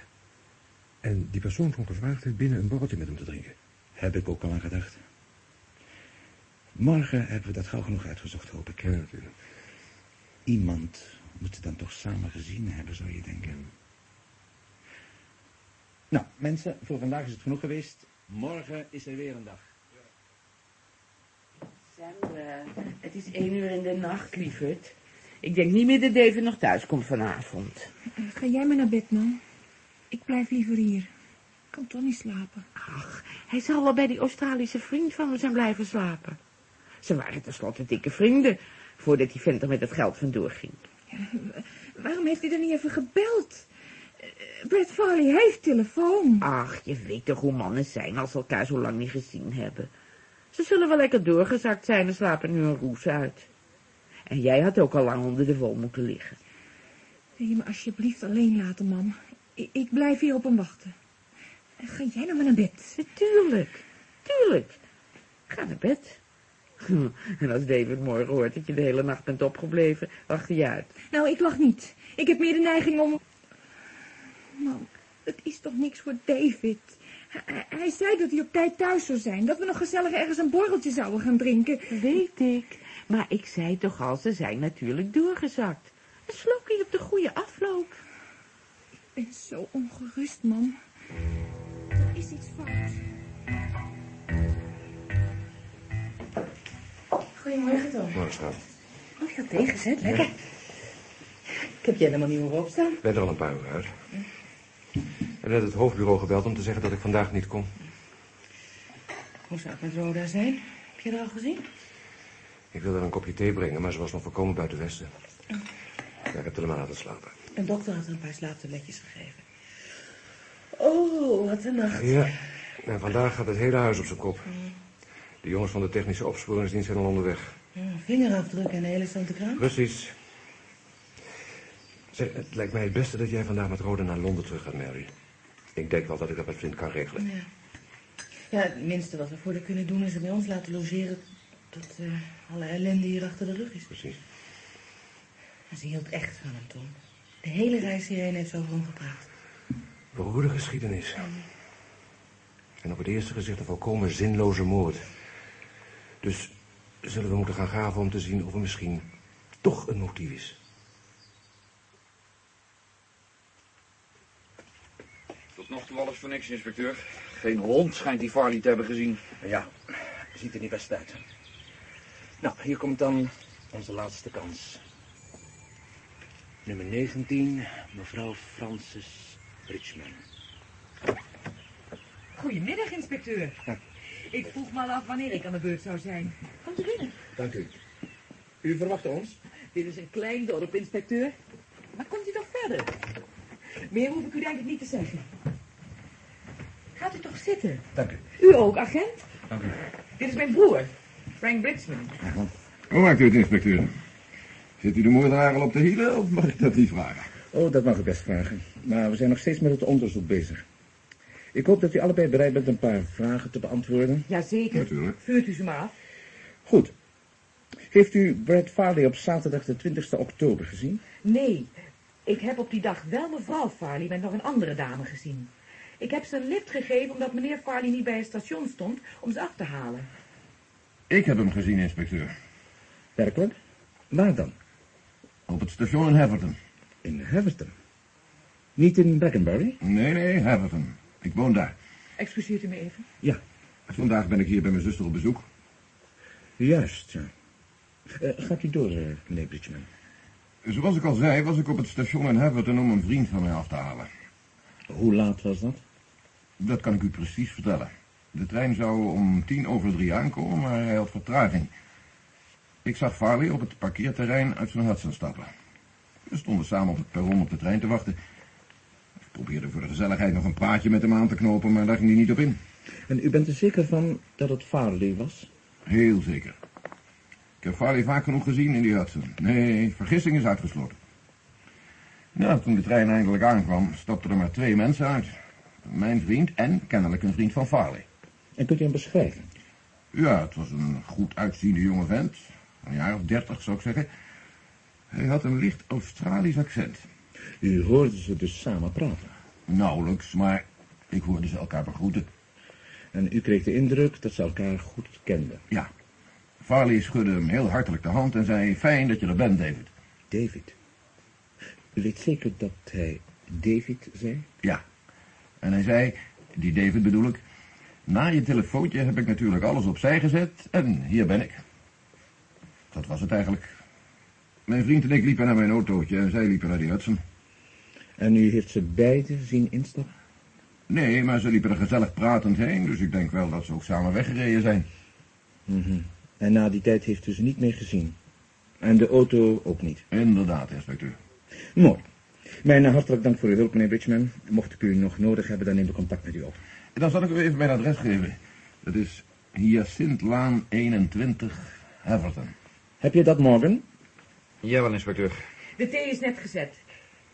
En die persoon van gevraagd heeft binnen een borreltje met hem te drinken? Heb ik ook al aan gedacht. Morgen hebben we dat gauw genoeg uitgezocht, hoop ik. Ja, natuurlijk. Iemand moet ze dan toch samen gezien hebben, zou je denken. Nou, mensen, voor vandaag is het genoeg geweest. Morgen is er weer een dag. Sandra, het is één uur in de nacht, lieverd. Ik denk niet meer dat David nog thuis komt vanavond. Ga jij maar naar bed, man. Ik blijf liever hier. Ik kan toch niet slapen. Ach, hij zal wel bij die Australische vriend van me zijn blijven slapen. Ze waren tenslotte dikke vrienden, voordat die vent er met het geld vandoor ging. Waarom heeft hij dan niet even gebeld? Eh, Brad Farley heeft telefoon. Ach, je weet toch hoe mannen zijn als ze elkaar zo lang niet gezien hebben. Ze zullen wel lekker doorgezakt zijn en slapen nu een roes uit. En jij had ook al lang onder de wol moeten liggen. Wil je me alsjeblieft alleen laten, mam? Ik, ik blijf hier op hem wachten. Ga jij nou maar naar bed? Tuurlijk, tuurlijk. Ga naar bed. En als David morgen hoort dat je de hele nacht bent opgebleven, lacht hij je uit. Nou, ik lach niet. Ik heb meer de neiging om... Mam, het is toch niks voor David. Hij, zei dat hij op tijd thuis zou zijn. Dat we nog gezellig ergens een borreltje zouden gaan drinken. Weet ik. Maar ik zei toch al, ze zijn natuurlijk doorgezakt. Een slokje op de goede afloop. Ik ben zo ongerust, mam. Er is iets fout. Goedemorgen, Tom. Morgen, schat. Oh, je had thee gezet, lekker. Ik heb jij helemaal niet meer opstaan. Ben er al een paar uur uit. En net het hoofdbureau gebeld om te zeggen dat ik vandaag niet kom. Hoe zou het met Roda zijn? Heb je haar al gezien? Ik wilde haar een kopje thee brengen, maar ze was nog voorkomen buiten Westen. Ja, ik heb maar laten slapen. Een dokter had er een paar slaaptabletjes gegeven. Oh, wat een nacht. Ja, en vandaag gaat het hele huis op zijn kop. De jongens van de technische opsporingsdienst zijn al onderweg. Ja, vingerafdruk en een hele stante kraan. Precies. Zeg, het lijkt mij het beste dat jij vandaag met Rode naar Londen terug gaat, Mary. Ik denk wel dat ik dat met Flint kan regelen. Ja. ja, het minste wat we voor haar kunnen doen is er bij ons laten logeren tot eh, alle ellende hier achter de rug is. Precies. En ze hield echt van hem, Tom. De hele reis hierheen heeft ze over hem gepraat. Beroerde geschiedenis. En op het eerste gezicht een volkomen zinloze moord. Dus zullen we moeten gaan graven om te zien of er misschien toch een motief is. Nog toe alles voor niks, inspecteur. Geen hond schijnt die Farley te hebben gezien. Ja, ziet er niet best uit. Nou, hier komt dan onze laatste kans. Nummer 19, mevrouw Frances Bridgman. Goedemiddag, inspecteur. Ik vroeg me al af wanneer ik aan de beurt zou zijn. Komt u binnen. Dank u. U verwacht ons? Dit is een klein dorp, inspecteur. Maar komt u toch verder? Meer hoef ik u denk ik niet te zeggen. Gaat u toch zitten? Dank u. U ook, agent? Dank u. Dit is mijn broer, Frank Bridgman. Hoe maakt u het, inspecteur? Zit u de moordenaar al op de hielen of mag ik dat niet vragen? Oh, dat mag ik best vragen. Maar we zijn nog steeds met het onderzoek bezig. Ik hoop dat u allebei bereid bent een paar vragen te beantwoorden. Jazeker. Natuurlijk. Vuurt u ze maar af. Goed. Heeft u Brad Farley op zaterdag de 20 oktober gezien? Nee, ik heb op die dag wel mevrouw Farley met nog een andere dame gezien. Ik heb ze een lift gegeven omdat meneer Farley niet bij het station stond om ze af te halen. Ik heb hem gezien, inspecteur. Werkelijk? Waar dan? Op het station in Haverton. In Haverton? Niet in Beckenbury? Nee, nee, Haverton. Ik woon daar. Excuseert u me even? Ja. Vandaag ben ik hier bij mijn zuster op bezoek. Juist, ja. Eh, gaat u door, eh, meneer Bridgman. Zoals ik al zei, was ik op het station in Haverton om een vriend van mij af te halen. Hoe laat was dat? Dat kan ik u precies vertellen. De trein zou om tien over drie aankomen, maar hij had vertraging. Ik zag Farley op het parkeerterrein uit zijn Hudson stappen. We stonden samen op het perron op de trein te wachten. Ik probeerde voor de gezelligheid nog een praatje met hem aan te knopen, maar daar ging hij niet op in. En u bent er zeker van dat het Farley was? Heel zeker. Ik heb Farley vaak genoeg gezien in die Hudson. Nee, vergissing is uitgesloten. Nou, toen de trein eindelijk aankwam, stapten er maar twee mensen uit. Mijn vriend en kennelijk een vriend van Farley. En kunt u hem beschrijven? Ja, het was een goed uitziende jonge vent. Een jaar of dertig, zou ik zeggen. Hij had een licht Australisch accent. U hoorde ze dus samen praten? Nauwelijks, maar ik hoorde ze elkaar begroeten. En u kreeg de indruk dat ze elkaar goed kenden? Ja. Farley schudde hem heel hartelijk de hand en zei... Fijn dat je er bent, David. David? U weet zeker dat hij David zei? Ja. En hij zei, die David bedoel ik... Na je telefoontje heb ik natuurlijk alles opzij gezet en hier ben ik. Dat was het eigenlijk. Mijn vriend en ik liepen naar mijn autootje en zij liepen naar die Hudson. En u heeft ze beide zien instappen? Nee, maar ze liepen er gezellig pratend heen, dus ik denk wel dat ze ook samen weggereden zijn. Mhm. En na die tijd heeft u ze niet meer gezien? En de auto ook niet? Inderdaad, inspecteur. Mooi. Mijn hartelijk dank voor uw hulp, meneer Bridgman. Mocht ik u nog nodig hebben, dan neem ik contact met u op. En dan zal ik u even mijn adres geven. Dat is Hyacintlaan 21, Haverton. Heb je dat morgen? Jawel, inspecteur. De thee is net gezet.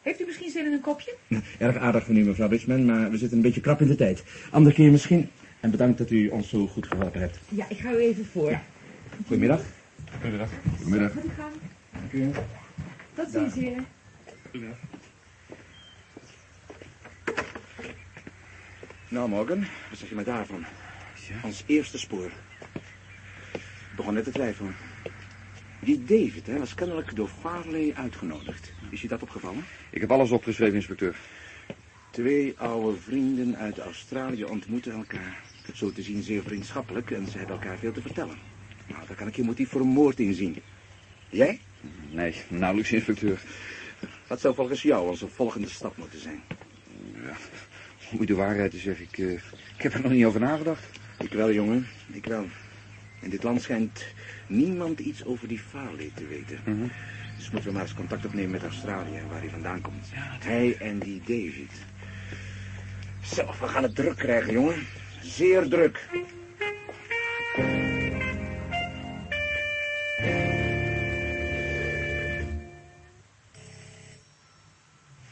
Heeft u misschien zin in een kopje? Erg aardig van u, mevrouw Bridgman, maar we zitten een beetje krap in de tijd. Andere keer misschien. En bedankt dat u ons zo goed geholpen hebt. Ja, ik ga u even voor. Goedemiddag. Goedemiddag. Goedemiddag. Gaat u gaan. Dank u. Tot ziens, heren. Nou, Morgan, wat zeg je me daarvan? Ons eerste spoor. Ik begon net te twijfelen. Die David hè, was kennelijk door Farley uitgenodigd. Is je dat opgevallen? Ik heb alles opgeschreven, inspecteur. Twee oude vrienden uit Australië ontmoeten elkaar. Het zo te zien zeer vriendschappelijk en ze hebben elkaar veel te vertellen. Nou, daar kan ik je motief voor een moord in zien. Jij? Nee, nauwelijks, inspecteur. Wat zou volgens jou onze volgende stap moeten zijn? Ja, om u de waarheid te zeggen, ik, eh, ik heb er nog niet over nagedacht. Ik wel, jongen. Ik wel. In dit land schijnt niemand iets over die Farley te weten. Dus moeten we maar eens contact opnemen met Australië, waar hij vandaan komt. hij en die David. Zo, we gaan het druk krijgen, jongen. Zeer druk.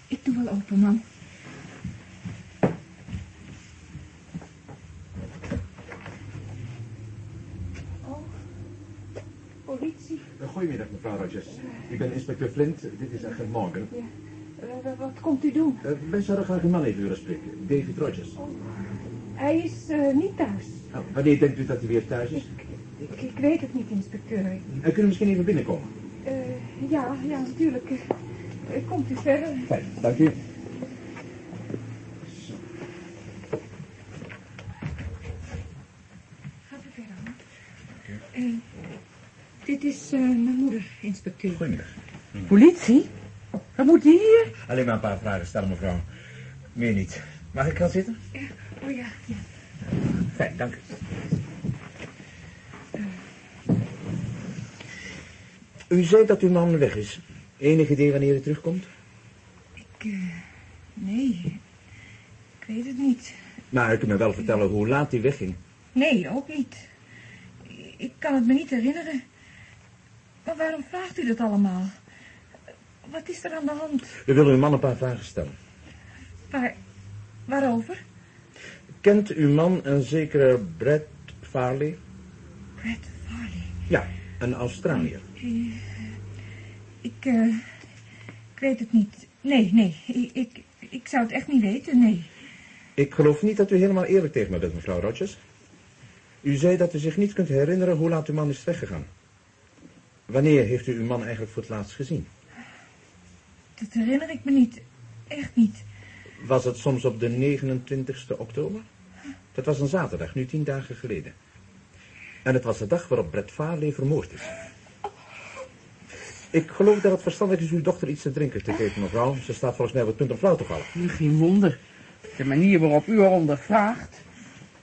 Ik doe wel open, man. Oh, politie. Goedemiddag, mevrouw Rogers. Ik ben inspecteur Flint. Dit is agent Morgan. Ja. Eh, wat komt u doen? Uh, wij zouden graag een man even willen spreken. David Rogers. Hij is eh, niet thuis. Oh, wanneer denkt u dat hij weer thuis is? Ik, ik weet het niet, inspecteur. En kunnen we misschien even binnenkomen? Ja, ja, natuurlijk. Komt u verder. Fijn, dank u. Gaat u verder. hoor. Eh, dit is eh, mijn moeder, inspecteur. Goedemiddag. Politie? Wat moet die hier? Alleen maar een paar vragen stellen, mevrouw. Meer niet. Mag ik gaan zitten? Oh ja, ja. Fijn, dank u. U zei dat uw man weg is. Enige idee wanneer hij terugkomt? Ik, eh, nee. Ik weet het niet. Maar u kunt me wel vertellen hoe laat hij wegging. Nee, ook niet. Ik kan het me niet herinneren. Maar waarom vraagt u dat allemaal? Wat is er aan de hand? We willen uw man een paar vragen stellen. Waar, waarover? Kent uw man een zekere Brett Farley? Brett Farley. Ja, een Australiër. Eh, ik, eh, ik weet het niet. Nee, nee. Ik, ik, ik zou het echt niet weten, nee. Ik geloof niet dat u helemaal eerlijk tegen me bent, mevrouw Rogers. U zei dat u zich niet kunt herinneren hoe laat uw man is weggegaan. Wanneer heeft u uw man eigenlijk voor het laatst gezien? Dat herinner ik me niet. Echt niet. Was het soms op de 29 oktober? Dat was een zaterdag, nu tien dagen geleden. En het was de dag waarop Brett Farley vermoord is. Ik geloof dat het verstandig is uw dochter iets te drinken te geven, mevrouw. Ze staat volgens mij op het punt om flauw te vallen. Geen wonder. De manier waarop u haar ondervraagt.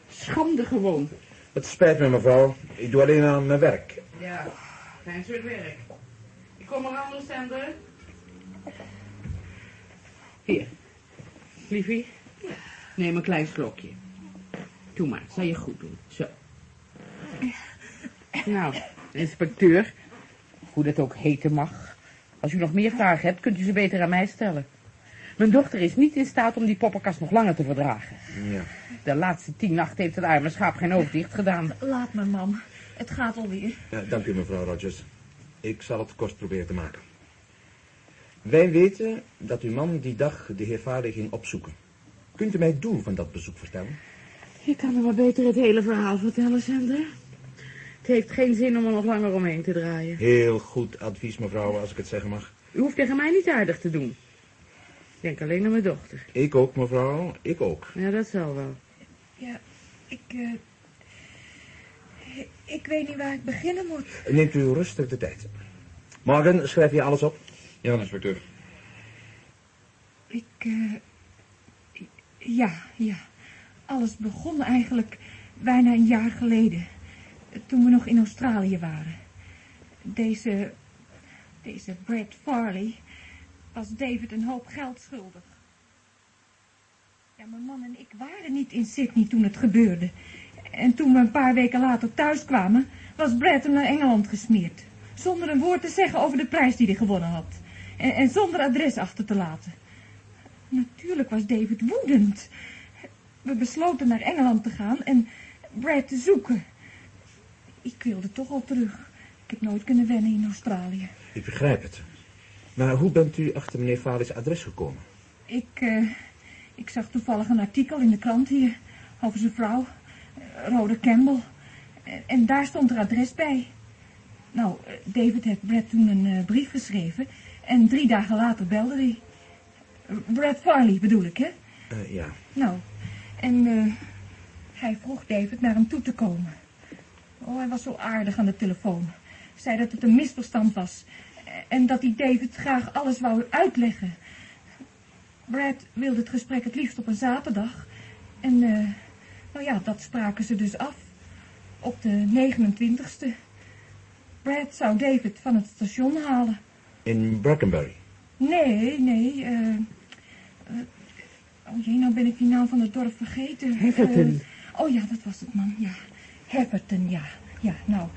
Schande gewoon. Het spijt me, mevrouw. Ik doe alleen aan mijn werk. Ja, fijn soort werk. Ik kom eraan, Lucender. Hier. Liefie, neem een klein slokje. Doe maar, zal je goed doen. Zo. Nou, inspecteur, hoe dat ook heten mag. Als u nog meer vragen hebt, kunt u ze beter aan mij stellen. Mijn dochter is niet in staat om die poppenkast nog langer te verdragen. Ja. De laatste tien nachten heeft het arme schaap geen oog dicht gedaan. Laat me, mam. Het gaat alweer. Ja, dank u, mevrouw Rogers. Ik zal het kort proberen te maken. Wij weten dat uw man die dag de heer Farley ging opzoeken. Kunt u mij het doel van dat bezoek vertellen? Je kan me maar beter het hele verhaal vertellen, Sander. Het heeft geen zin om er nog langer omheen te draaien. Heel goed advies, mevrouw, als ik het zeggen mag. U hoeft tegen mij niet aardig te doen. Ik denk alleen aan mijn dochter. Ik ook, mevrouw. Ik ook. Ja, dat zal wel. Ja, ik, eh, ik weet niet waar ik beginnen moet. Neemt u rustig de tijd. Morgen schrijf je alles op? Ja, inspecteur. Ik, eh, ja, ja. Alles begon eigenlijk bijna een jaar geleden. Toen we nog in Australië waren. Deze, deze Brad Farley was David een hoop geld schuldig. Ja, mijn man en ik waren niet in Sydney toen het gebeurde. En toen we een paar weken later thuis kwamen, was Brad hem naar Engeland gesmeerd. Zonder een woord te zeggen over de prijs die hij gewonnen had. En, en zonder adres achter te laten. Natuurlijk was David woedend. We besloten naar Engeland te gaan en Brad te zoeken. Ik wilde toch al terug. Ik heb nooit kunnen wennen in Australië. Ik begrijp het. Maar hoe bent u achter meneer Farley's adres gekomen? Ik, eh, ik zag toevallig een artikel in de krant hier over zijn vrouw, Rhoda Campbell. En, daar stond er adres bij. Nou, eh, David heeft Brad toen een eh, brief geschreven en drie dagen later belde hij. Brad Farley bedoel ik, hè? Eh, ja. Nou, en hij vroeg David naar hem toe te komen. Oh, hij was zo aardig aan de telefoon. Zei dat het een misverstand was. En dat hij David graag alles wou uitleggen. Brad wilde het gesprek het liefst op een zaterdag. En, eh, nou ja, dat spraken ze dus af. Op de 29ste. Brad zou David van het station halen. In Brackenbury. Nee, nee, eh... eh, oh jee, nou ben ik die naam van het dorp vergeten. Hefferton. Eh, oh ja, dat was het, man, ja. Hefferton, ja. Ja, nou...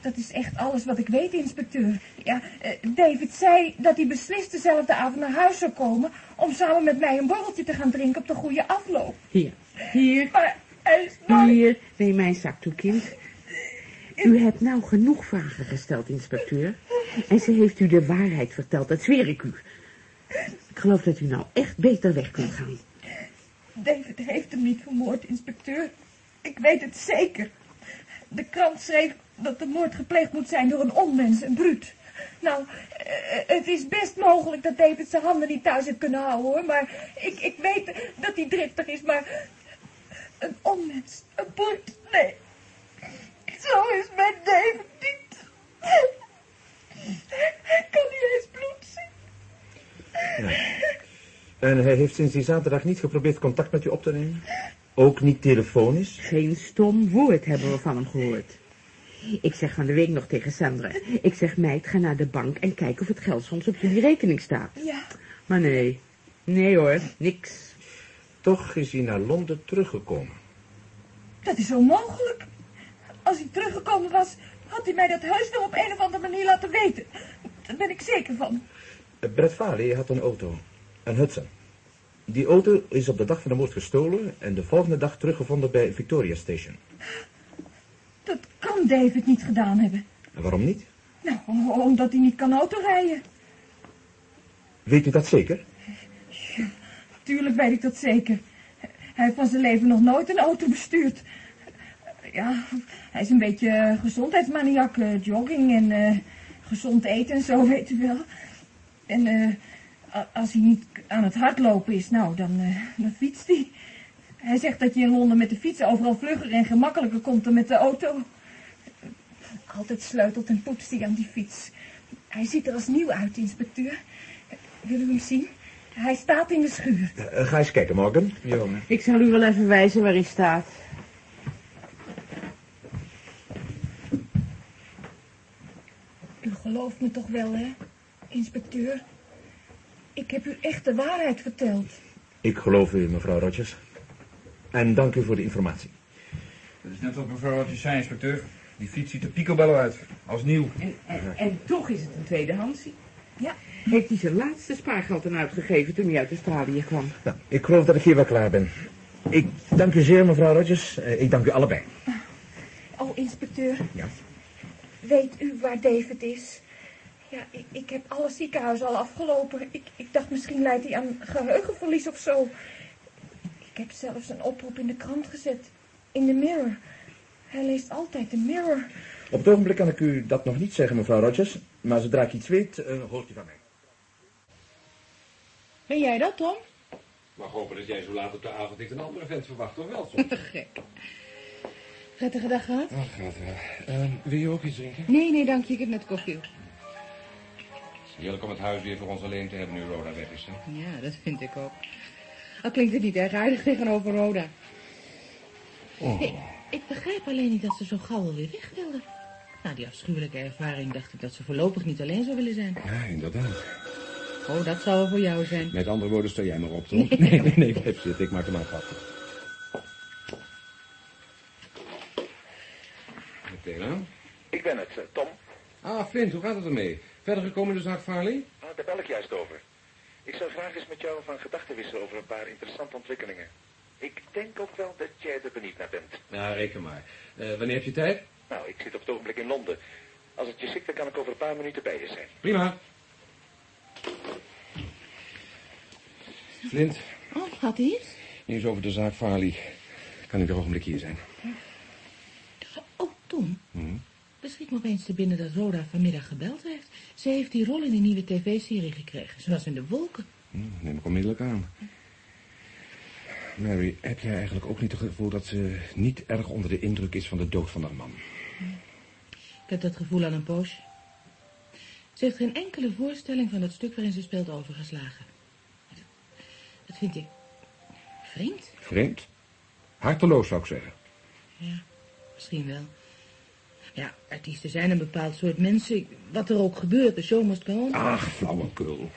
eh, dat is echt alles wat ik weet, inspecteur. Ja, eh, David zei dat hij beslist dezelfde avond naar huis zou komen... om samen met mij een borreltje te gaan drinken op de goede afloop. Hier, hier, Maar hij is nooit... hier. Neem mijn zakdoek, kind. U hebt nou genoeg vragen gesteld, inspecteur. En ze heeft u de waarheid verteld, dat zweer ik u. Ik geloof dat u nou echt beter weg kunt gaan. David heeft hem niet vermoord, inspecteur. Ik weet het zeker. De krant schreef dat de moord gepleegd moet zijn door een onmens, een bruut. Nou, eh, het is best mogelijk dat David zijn handen niet thuis heeft kunnen houden, hoor. Maar ik, ik weet dat hij driftig is, maar... Een onmens, een bruut, nee. Zo is mijn David niet. Hij kan niet eens bloed zien. En hij heeft sinds die zaterdag niet geprobeerd contact met u op te nemen? Ook niet telefonisch? Geen stom woord hebben we van hem gehoord. Ik zeg van de week nog tegen Sandra. Ik zeg, meid, ga naar de bank en kijk of het geld soms op jullie rekening staat. Ja. Maar nee. Nee hoor, niks. Toch is hij naar Londen teruggekomen. Dat is onmogelijk. Als hij teruggekomen was, had hij mij dat heus nog op een of andere manier laten weten. Daar ben ik zeker van. Brett Farley had een auto. Een Hudson. Die auto is op de dag van de moord gestolen en de volgende dag teruggevonden bij Victoria Station. Dat kan David niet gedaan hebben. En waarom niet? Nou, omdat hij niet kan autorijden. Weet u dat zeker? Tuurlijk weet ik dat zeker. Hij heeft van zijn leven nog nooit een auto bestuurd. Ja, hij is een beetje gezondheidsmaniak, eh, jogging en eh, gezond eten en zo, weet u wel. En eh, als hij niet aan het hardlopen is, nou, dan, eh, dan fietst hij. Hij zegt dat je in Londen met de fiets overal vlugger en gemakkelijker komt dan met de auto. Altijd sleutelt en poetst hij aan die fiets. Hij ziet er als nieuw uit, inspecteur. Wil u hem zien? Hij staat in de schuur. Eh, ga eens kijken, Morgan. Jongen. Ik zal u wel even wijzen waar hij staat. U gelooft me toch wel, hè, inspecteur? Ik heb u echt de waarheid verteld. Ik geloof u, mevrouw Rogers. En dank u voor de informatie. Dat is net wat mevrouw Rogers zei, inspecteur. Die fiets ziet er picobello uit. Als nieuw. En, en, en toch is het een tweedehandsie. Ja. Heeft hij zijn laatste spaargeld aan uitgegeven toen hij uit Australië kwam? Nou, ik geloof dat ik hier wel klaar ben. Ik dank u zeer, mevrouw Rogers. Eh, Ik dank u allebei. Oh, inspecteur. Ja. Weet u waar David is? Ja, ik, ik heb alle ziekenhuizen al afgelopen. Ik, ik dacht misschien leidt hij aan geheugenverlies of zo. Ik heb zelfs een oproep in de krant gezet. In de Mirror. Hij leest altijd de Mirror. Op het ogenblik kan ik u dat nog niet zeggen, mevrouw Rogers. Maar zodra ik iets weet, eh, hoort u van mij. Ben jij dat, Tom? Mag hopen dat jij zo laat op de avond niet een andere vent verwacht, toch wel soms? Gek. Prettige dag gehad? Ach, gaat wel. Eh, wil je ook iets drinken? Nee, nee, dank je. Ik heb net koffie. op. Heerlijk om het huis weer voor ons alleen te hebben nu Rhoda weg is, hè? Ja, dat vind ik ook. Al klinkt het niet erg aardig tegenover Roda. Oh. Ik begrijp alleen niet dat ze zo gauw alweer weg wilde. Na die afschuwelijke ervaring dacht ik dat ze voorlopig niet alleen zou willen zijn. Ja, inderdaad. Oh, dat zou wel voor jou zijn. Met andere woorden, sta jij maar op, Tom. Nee, nee, nee, blijf zitten. Ik maak hem maar grappig. Meteen aan. Ik ben het, eh, Tom. Ah, Flint, hoe gaat het ermee? Verder gekomen in de zaak Farley? Ah, daar bel ik juist over. Ik zou graag eens met jou van gedachten wisselen over een paar interessante ontwikkelingen. Ik denk ook wel dat jij er benieuwd naar bent. Ja, reken maar. Eh, wanneer heb je tijd? Nou, ik zit op het ogenblik in Londen. Als het je schikt, dan kan ik over een paar minuten bij je zijn. Prima. Flint, Oh, hij iets? nieuws over de zaak Farley. Kan ik een ogenblik hier zijn? Oh, Tom. Hm? Er schiet me opeens te binnen dat Roda vanmiddag gebeld heeft. Ze heeft die rol in die nieuwe tv-serie gekregen. Ze was in de wolken. Hm, neem ik onmiddellijk aan. Mary, heb jij eigenlijk ook niet het gevoel dat ze niet erg onder de indruk is van de dood van haar man? Ik heb dat gevoel al een poosje. Ze heeft geen enkele voorstelling van het stuk waarin ze speelt overgeslagen. Dat vind ik vreemd. Vreemd? Harteloos, zou ik zeggen. Ja, misschien wel. Ja, artiesten zijn een bepaald soort mensen. Wat er ook gebeurt, de show must go on. Ach, flauwekul.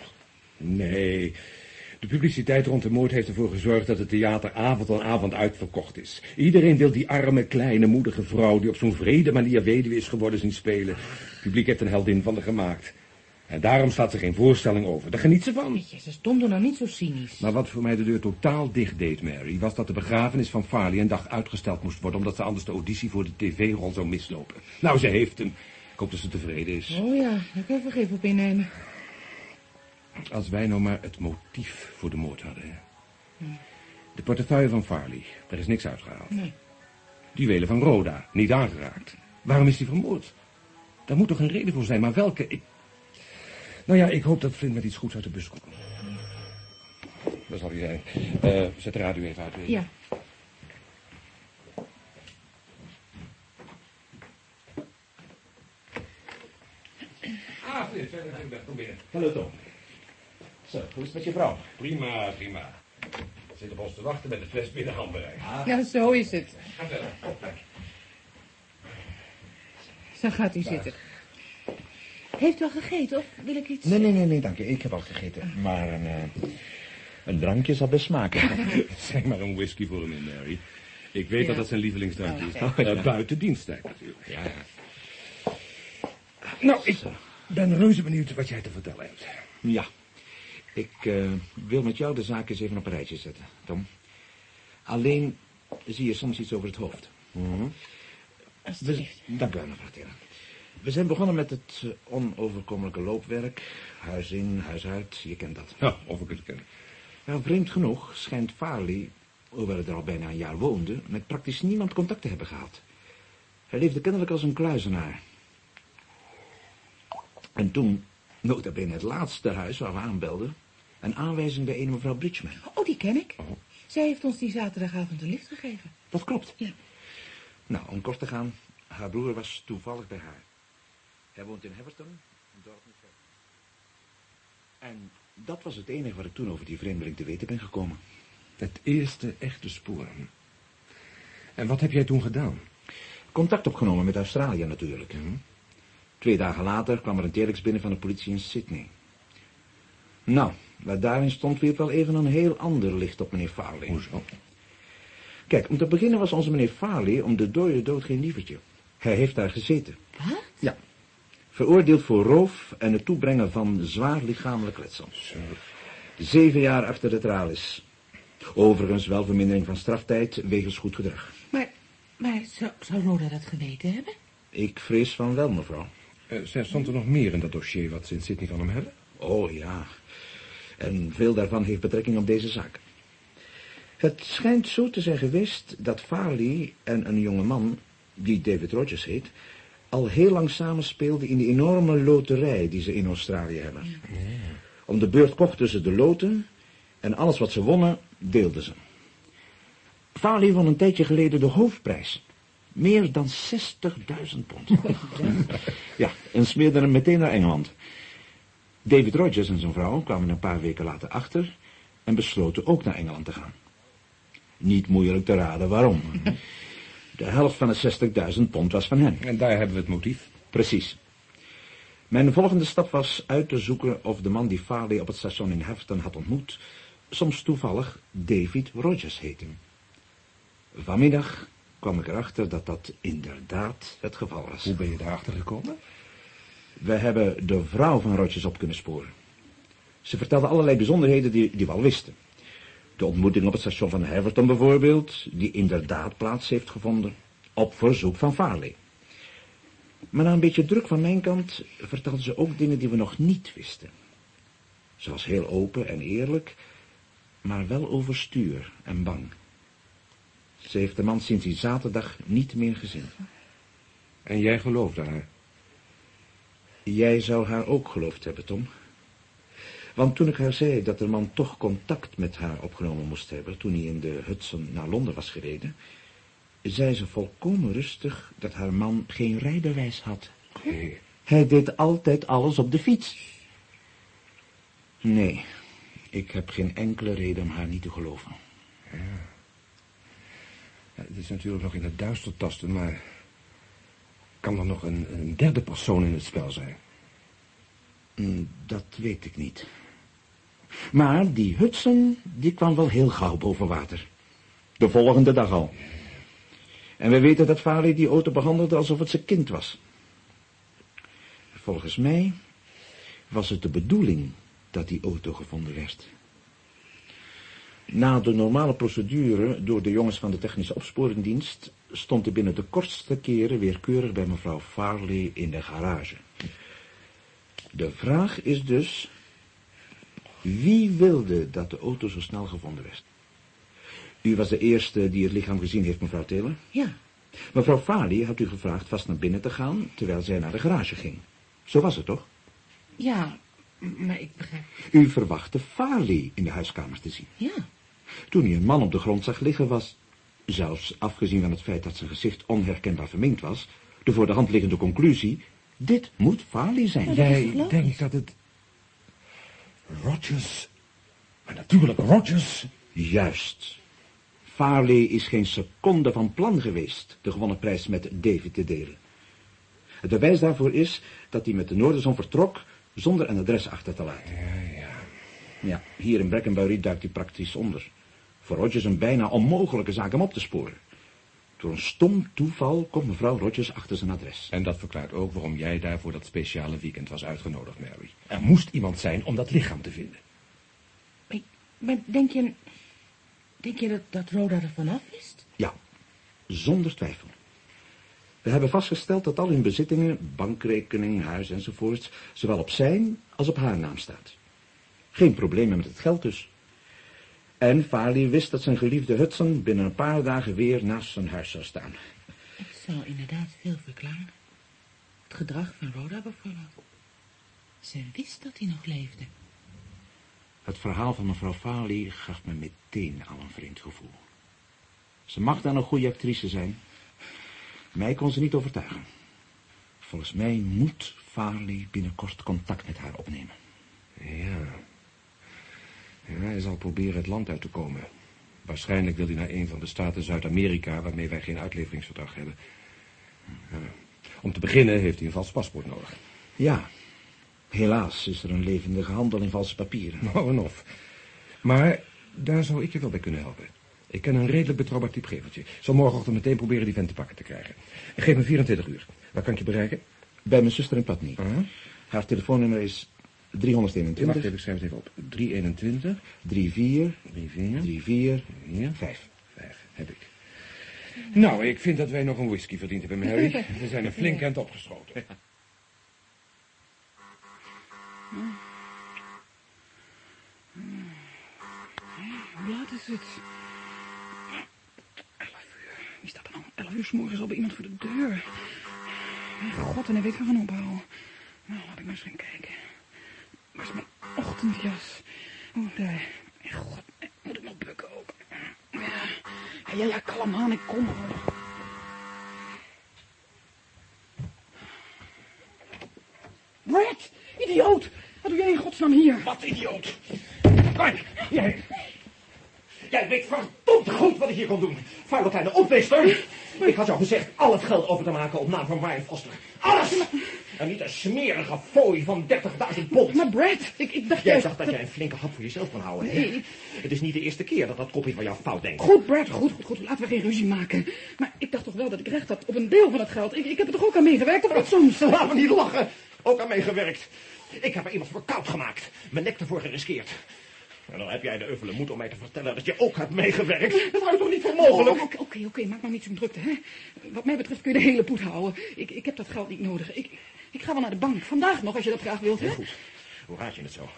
Nee. De publiciteit rond de moord heeft ervoor gezorgd dat het theater avond aan avond uitverkocht is. Iedereen wil die arme, kleine, moedige vrouw die op zo'n vrede manier weduwe is geworden zien spelen. Het publiek heeft een heldin van haar gemaakt. En daarom staat ze geen voorstelling over. Daar geniet ze van. Ze stond er nou niet zo cynisch. Maar wat voor mij de deur totaal dicht deed, Mary, was dat de begrafenis van Farley een dag uitgesteld moest worden, omdat ze anders de auditie voor de tv-rol zou mislopen. Nou, ze heeft hem. Ik hoop dat ze tevreden is. Oh ja, daar kan vergif op innemen. Als wij nou maar het motief voor de moord hadden. hè. De portefeuille van Farley. Er is niks uitgehaald. Nee. Die Welen van Roda, niet aangeraakt. Waarom is hij vermoord? Daar moet toch een reden voor zijn, maar welke? Ik... Nou ja, ik hoop dat Flint met iets goeds uit de bus komt. Dat zal hij zijn. Eh, zet de radio even uit. weet je. Ja. Ah, Flint, kom binnen. Hallo Tom. Zo, hoe is het met je vrouw? Prima, prima. Zit op ons te wachten met de fles binnen handbereik. Ja, zo is het. Ga verder. Zo gaat u zitten. Heeft u al gegeten of wil ik iets... Nee, nee, nee, nee, dank je. Ik heb al gegeten. Maar een, eh, een drankje zal best smaken. Zeg maar een whisky voor hem in, Mary. Ik weet Ja. dat dat zijn lievelingsdrankje is. Oh, ja. Eh, buiten diensttijd natuurlijk. Ja, ja. Nou, ik ben reuze benieuwd wat jij te vertellen hebt. Ja. Ik eh, wil met jou de zaak eens even op een rijtje zetten, Tom. Alleen zie je soms iets over het hoofd. We, dank u wel, mevrouw. We zijn begonnen met het eh, onoverkomelijke loopwerk. Huis in, huis uit, je kent dat. Ja, of ik het ken. Nou, vreemd genoeg schijnt Farley, hoewel hij er al bijna een jaar woonde, met praktisch niemand contact te hebben gehad. Hij leefde kennelijk als een kluizenaar. En toen, nota bene het laatste huis waar we aanbelden, een aanwijzing bij een mevrouw Bridgman. Oh, die ken ik. Zij heeft ons die zaterdagavond een lift gegeven. Dat klopt. Ja. Nou, om kort te gaan, haar broer was toevallig bij haar. Hij woont in Heverton, een dorp niet ver. En dat was het enige wat ik toen over die vreemdeling te weten ben gekomen. Het eerste echte spoor. En wat heb jij toen gedaan? Contact opgenomen met Australië natuurlijk. Twee dagen later kwam er een telex binnen van de politie in Sydney. Nou, wat daarin stond wierp wel even een heel ander licht op meneer Farley. Hoezo? Kijk, om te beginnen was onze meneer Farley om de dode dood geen lievertje. Hij heeft daar gezeten. Wat? Ja. Veroordeeld voor roof en het toebrengen van zwaar lichamelijk letsel. Zeven jaar achter de tralies. Overigens wel vermindering van straftijd wegens goed gedrag. Maar, maar zou, zou Roda dat geweten hebben? Ik vrees van wel, mevrouw. Uh, stond er nog meer in dat dossier wat ze in Sydney van hem hebben? Oh ja. En veel daarvan heeft betrekking op deze zaak. Het schijnt zo te zijn geweest dat Farley en een jonge man, die David Rogers heet, al heel lang samenspeelden in die enorme loterij die ze in Australië hebben. Om de beurt kochten ze de loten en alles wat ze wonnen, deelden ze. Farley won een tijdje geleden de hoofdprijs. Meer dan 60.000 pond. ja, en smeerde hem meteen naar Engeland. David Rogers en zijn vrouw kwamen een paar weken later achter en besloten ook naar Engeland te gaan. Niet moeilijk te raden waarom. De helft van de 60.000 pond was van hen. En daar hebben we het motief. Precies. Mijn volgende stap was uit te zoeken of de man die Farley op het station in Hefton had ontmoet, soms toevallig David Rogers heette. Vanmiddag kwam ik erachter dat dat inderdaad het geval was. Hoe ben je daarachter gekomen? We hebben de vrouw van Rogers op kunnen sporen. Ze vertelde allerlei bijzonderheden die, die we al wisten. De ontmoeting op het station van Heverton bijvoorbeeld, die inderdaad plaats heeft gevonden, op verzoek van Farley. Maar na een beetje druk van mijn kant vertelde ze ook dingen die we nog niet wisten. Ze was heel open en eerlijk, maar wel overstuur en bang. Ze heeft de man sinds die zaterdag niet meer gezien. En jij geloofde haar? Jij zou haar ook geloofd hebben, Tom. Want toen ik haar zei dat de man toch contact met haar opgenomen moest hebben... toen hij in de Hudson naar Londen was gereden... zei ze volkomen rustig dat haar man geen rijbewijs had. Nee. Hij deed altijd alles op de fiets. Nee, ik heb geen enkele reden om haar niet te geloven. Ja. Ja, het is natuurlijk nog in het duister tasten, maar... kan er nog een, een derde persoon in het spel zijn? Mm, Dat weet ik niet. Maar die Hudson, die kwam wel heel gauw boven water. De volgende dag al. En we weten dat Farley die auto behandelde alsof het zijn kind was. Volgens mij was het de bedoeling dat die auto gevonden werd. Na de normale procedure door de jongens van de technische opsporingdienst stond hij binnen de kortste keren weer keurig bij mevrouw Farley in de garage. De vraag is dus, wie wilde dat de auto zo snel gevonden werd? U was de eerste die het lichaam gezien heeft, mevrouw Taylor. Ja. Mevrouw Farley had u gevraagd vast naar binnen te gaan, terwijl zij naar de garage ging. Zo was het toch? Ja, maar ik begrijp... U verwachtte Farley in de huiskamer te zien. Ja. Toen u een man op de grond zag liggen was, zelfs afgezien van het feit dat zijn gezicht onherkenbaar verminkt was, de voor de hand liggende conclusie, dit moet Farley zijn. Jij denkt dat het... Rogers... Maar natuurlijk Rogers... Juist. Farley is geen seconde van plan geweest de gewonnen prijs met David te delen. Het bewijs daarvoor is dat hij met de Noorderzon vertrok zonder een adres achter te laten. Ja, ja. Ja, hier in Brackenbury duikt hij praktisch onder. Voor Rogers een bijna onmogelijke zaak hem op te sporen. Door een stom toeval komt mevrouw Rogers achter zijn adres. En dat verklaart ook waarom jij daar voor dat speciale weekend was uitgenodigd, Mary. Er moest iemand zijn om dat lichaam te vinden. Maar denk je... Denk je dat, dat Rhoda er vanaf wist? Ja, zonder twijfel. We hebben vastgesteld dat al hun bezittingen, bankrekening, huis enzovoorts, zowel op zijn als op haar naam staat. Geen problemen met het geld dus. En Farley wist dat zijn geliefde Hudson binnen een paar dagen weer naast zijn huis zou staan. Het zou inderdaad veel verklaren. Het gedrag van Rhoda bijvoorbeeld. Ze wist dat hij nog leefde. Het verhaal van mevrouw Farley gaf me meteen al een vreemd gevoel. Ze mag dan een goede actrice zijn. Mij kon ze niet overtuigen. Volgens mij moet Farley binnenkort contact met haar opnemen. Ja. ja. Hij zal proberen het land uit te komen. Waarschijnlijk wil hij naar een van de staten Zuid-Amerika... waarmee wij geen uitleveringsverdrag hebben. Ja. Om te beginnen heeft hij een vals paspoort nodig. Ja. Helaas is er een levendige handel in valse papieren. Nou en of. Maar daar zou ik je wel bij kunnen helpen. Ik ken een redelijk betrouwbaar typgevertje. Zal morgenochtend meteen proberen die vent te pakken te krijgen. Geef me 24 uur. Waar kan ik je bereiken? Bij mijn zuster in Putney. Haar telefoonnummer is 321. Wacht even, ik schrijf het even op. 321. 34. 34. 34. 5. 5, heb ik. Nou, ik vind dat wij nog een whisky verdiend hebben, Mary. We zijn een flink eind opgeschoten. Hoe laat is het? Wie staat er nou? Elf uur s morgens al bij iemand voor de deur. God, en weet van ophouden. Nou, laat ik maar eens gaan kijken. Waar is mijn ochtendjas? Oh, daar. God, moet ik nog bukken ook? Ja, ja, ja, kalm aan, ik kom al. Brad, idioot! Wat doe jij in godsnaam hier? Wat idioot. Kom, jij... Jij weet verdomd goed wat ik hier kon doen. Vuile kleine opwister. Ik had jou gezegd al het geld over te maken op naam van Ryan Foster. Alles! En niet een smerige fooi van 30.000 pond. Maar Brad, ik, ik dacht Jij dacht dat jij een flinke hap voor jezelf kon houden, hè? Nee. Het is niet de eerste keer dat dat kopje van jou fout denkt. Goed, Brad, goed, goed, goed. Laten we geen ruzie maken. Maar ik dacht toch wel dat ik recht had op een deel van het geld. Ik, ik heb er toch ook aan meegewerkt, of niet soms? Laat me niet lachen. Ook aan meegewerkt. Ik heb er iemand voor koud gemaakt. Mijn nek ervoor geriskeerd. En dan heb jij de uffele moed om mij te vertellen dat je ook hebt meegewerkt. Dat hou je toch niet voor mogelijk? Oh, Oké, oké, oké, maak nou niet zo'n drukte, hè. Wat mij betreft kun je de hele poet houden. Ik, ik heb dat geld niet nodig. Ik, ik ga wel naar de bank. Vandaag nog, als je dat graag wilt, hè. Heel goed. Hoe raad je het zo?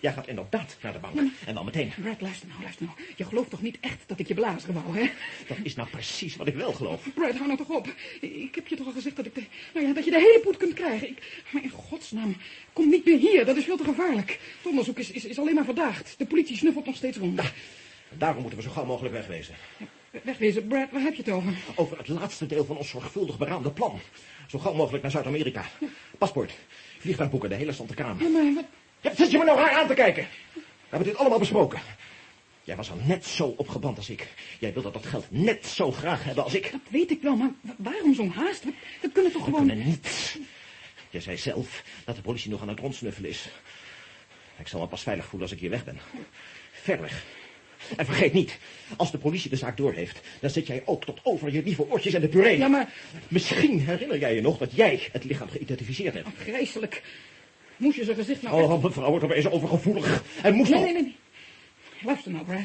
Jij gaat inderdaad naar de bank. En dan meteen. Brad, luister nou, luister nou. Je gelooft toch niet echt dat ik je blazer wou, hè? Dat is nou precies wat ik wel geloof. Brad, hou nou toch op. Ik, heb je toch al gezegd dat ik de, nou ja, dat je de hele poet kunt krijgen. Ik, maar in godsnaam, kom niet meer hier. Dat is veel te gevaarlijk. Het onderzoek is, is, is alleen maar verdaagd. De politie snuffelt nog steeds rond. Daarom moeten we zo gauw mogelijk wegwezen. Wegwezen, Brad, waar heb je het over? Over het laatste deel van ons zorgvuldig beraamde plan. Zo gauw mogelijk naar Zuid-Amerika. Paspoort, vliegtuigboeken, de hele Santa Kraan. Ja, maar wat... Ja, zit je me nou raar aan te kijken? We hebben dit allemaal besproken. Jij was al net zo opgebrand als ik. Jij wilde dat geld net zo graag hebben als ik. Dat weet ik wel, maar wa- waarom zo'n haast? We, we kunnen toch We gewoon... kunnen niet. Jij zei zelf dat de politie nog aan het rondsnuffelen is. Ik zal me pas veilig voelen als ik hier weg ben. Ver weg. En vergeet niet, als de politie de zaak doorheeft, dan zit jij ook tot over je lieve oortjes en de puree. Ja, maar... Misschien herinner jij je nog dat jij het lichaam geïdentificeerd hebt. Vreselijk. Moest je zijn gezicht nou... Oh, mevrouw wordt opeens overgevoelig. En moest Nee, al- nee, nee, nee. Luister nou, Brad.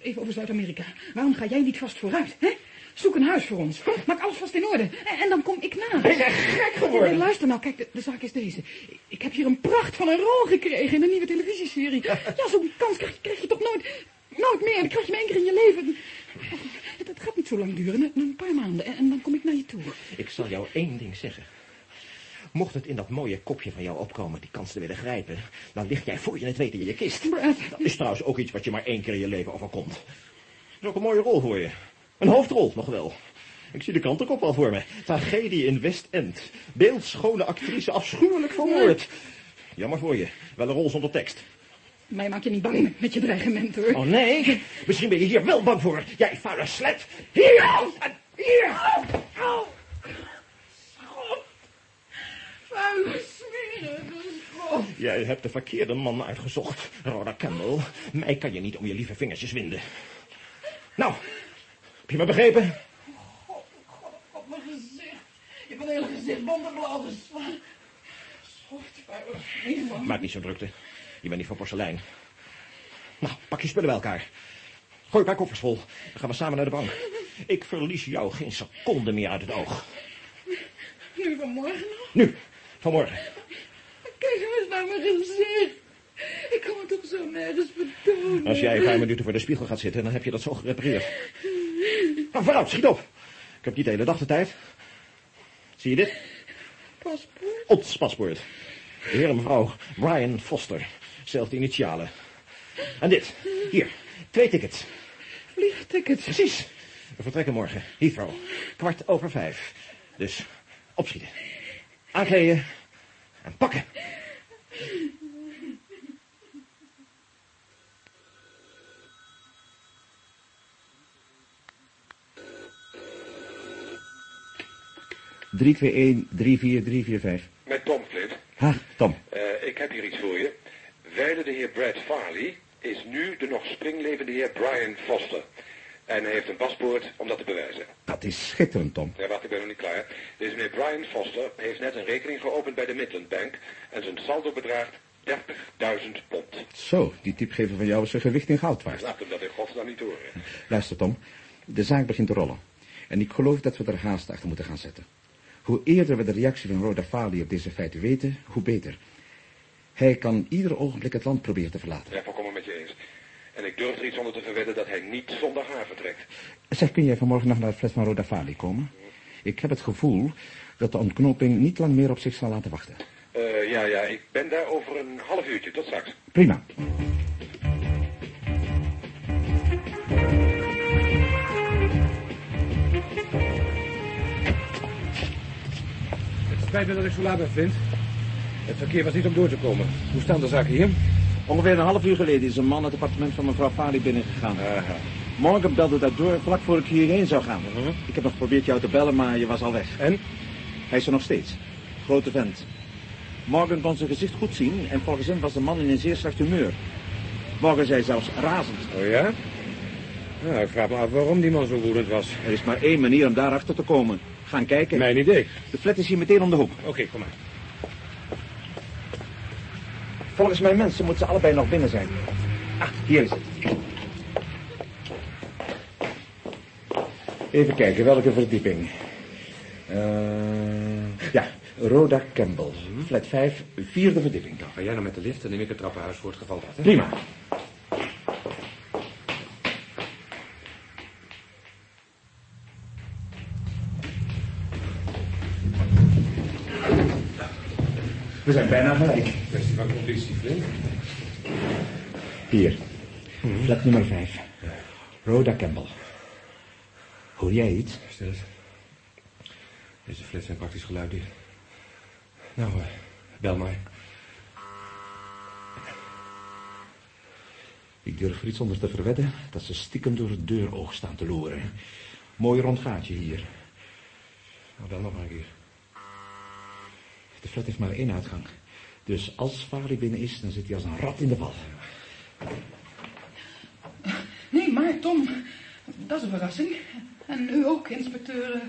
Even over Zuid-Amerika. Waarom ga jij niet vast vooruit, hè? Zoek een huis voor ons. Maak alles vast in orde. En, en dan kom ik na. Ben jij gek geworden? Nee, luister nou, kijk, de, de zaak is deze. Ik, heb hier een pracht van een rol gekregen in een nieuwe televisieserie. Ja, zo'n kans krijg, krijg je toch nooit, nooit meer. Dat krijg je maar één keer in je leven. Het, het Het gaat niet zo lang duren, een- een paar maanden. En, en dan kom ik naar je toe. Ik zal jou één ding zeggen. Mocht het in dat mooie kopje van jou opkomen die kans te willen grijpen, dan lig jij voor je het weten in je kist. Dat is trouwens ook iets wat je maar één keer in je leven overkomt. Dat is ook een mooie rol voor je. Een hoofdrol nog wel. Ik zie de kant ook op al voor me. Tragedie in West End. Beeldschone actrice afschuwelijk vermoord. Jammer voor je. Wel een rol zonder tekst. Mij maak je niet bang met, met je dreigement, hoor. Oh nee? Misschien ben je hier wel bang voor. Jij vuile slet. Hier! En Hier! Au! Vuile, smerige. Jij hebt de verkeerde man uitgezocht, Rhoda Campbell. Mij kan je niet om je lieve vingertjes winden. Nou, heb je me begrepen? Op mijn gezicht. Hebt mijn hele gezicht. Schot, smerige. Maak niet zo drukte. Je bent niet van porselein. Nou, pak je spullen bij elkaar. Gooi een paar koffers vol. Dan gaan we samen naar de bank. Ik verlies jou geen seconde meer uit het oog. Nu vanmorgen nog. Nu, vanmorgen. Kijk eens naar mijn gezicht. Ik kan me toch zo nergens vertonen. Als jij vijf minuten voor de spiegel gaat zitten, dan heb je dat zo gerepareerd. Nou, vooruit, schiet op. Ik heb niet de hele dag de tijd. Zie je dit? Paspoort. Ons paspoort. De heer en mevrouw Brian Foster. Zelfde initialen. En dit. Hier. Twee tickets. Vliegtickets. Precies. We vertrekken morgen. Heathrow. Kwart over vijf. Dus opschieten. Aankleden. En pakken. Drie, twee, één, drie, vier, drie, vier, vijf. Met Tom Flint. Ha, Tom. Eh, ik heb hier iets voor je. Wijle de heer Brad Farley is nu de nog springlevende heer Brian Foster. En hij heeft een paspoort om dat te bewijzen. Dat is schitterend, Tom. Ja, wacht, ik ben nog niet klaar. Deze meneer Brian Foster heeft net een rekening geopend bij de Midland Bank. En zijn saldo bedraagt 30.000 pond. Zo, die typgever van jou is zijn gewicht in goud waard. Laat hem dat in godsnaam niet horen. Luister, Tom. De zaak begint te rollen. En ik geloof dat we er haast achter moeten gaan zetten. Hoe eerder we de reactie van Rhoda Farley op deze feiten weten, hoe beter. Hij kan ieder ogenblik het land proberen te verlaten. Ja, volkomen met je eens. En ik durf er iets onder te verwedden dat hij niet zonder haar vertrekt. Zeg, kun jij vanmorgen nog naar het flat van Rhoda Farley komen? Ik heb het gevoel dat de ontknoping niet lang meer op zich zal laten wachten. Eh, ja, ja, ik ben daar over een half uurtje. Tot straks. Prima. Het spijt me dat ik zo laat ben, Flint. Het verkeer was niet om door te komen. Hoe staan de zaken hier? Ongeveer een half uur geleden is een man het appartement van mevrouw Farley binnengegaan. Morgen belde dat door vlak voor ik hierheen zou gaan. Ik heb nog geprobeerd jou te bellen, maar je was al weg. En? Hij is er nog steeds. Grote vent. Morgan kon zijn gezicht goed zien en volgens hem was de man in een zeer slecht humeur. Morgan zei zelfs razend. Oh ja? Nou, ik vraag me af waarom die man zo woedend was. Er is maar één manier om daarachter te komen. Gaan kijken. Mijn idee. De flat is hier meteen om de hoek. Oké, kom maar. Volgens mijn mensen moeten ze allebei nog binnen zijn. Ah, hier is het. Even kijken, welke verdieping? Eh, ja, Rhoda Campbell. Flat 5, vierde verdieping. Nou, ga jij nou met de lift, dan neem ik het trappenhuis voor het geval dat, hè? Prima. We zijn bijna gelijk. Kwestie van. Hier. Flat nummer 5. Rhoda Campbell. Hoor jij iets? Stil eens. Deze flats zijn praktisch geluiddicht. Nou, eh, bel maar. Ik durf er iets onder te verwedden dat ze stiekem door het deuroog staan te loeren. Mooi rond gaatje hier. Nou, bel nog maar een keer. De flat heeft maar één uitgang. Dus als Farley binnen is, dan zit hij als een rat in de val. Nee, maar Tom, dat is een verrassing. En u ook, inspecteur.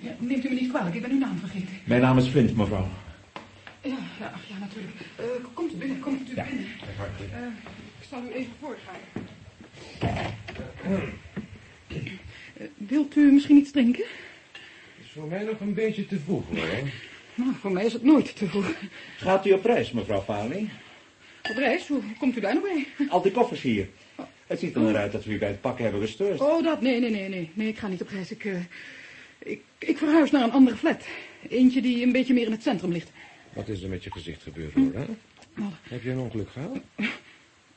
ja, neemt u me niet kwalijk, ik ben uw naam vergeten. Mijn naam is Flint, mevrouw. Ja, ja, ach, ja natuurlijk. Eh, komt u binnen, komt u binnen. Eh, ik zal u even voorgaan. Eh, wilt u misschien iets drinken? is voor mij nog een beetje te vroeg, hoor. Nou, voor mij is het nooit te vroeg. Gaat u op reis, mevrouw Farley? Op reis, hoe komt u daar nou bij? Al die koffers hier. Het ziet er naar uit dat we u bij het pakken hebben gestoord. Oh, dat, nee, nee, nee, nee. Nee, ik ga niet op reis. Ik, eh, ik, ik verhuis naar een andere flat. Eentje die een beetje meer in het centrum ligt. Wat is er met je gezicht gebeurd, Roda? Wat? Heb je een ongeluk gehad?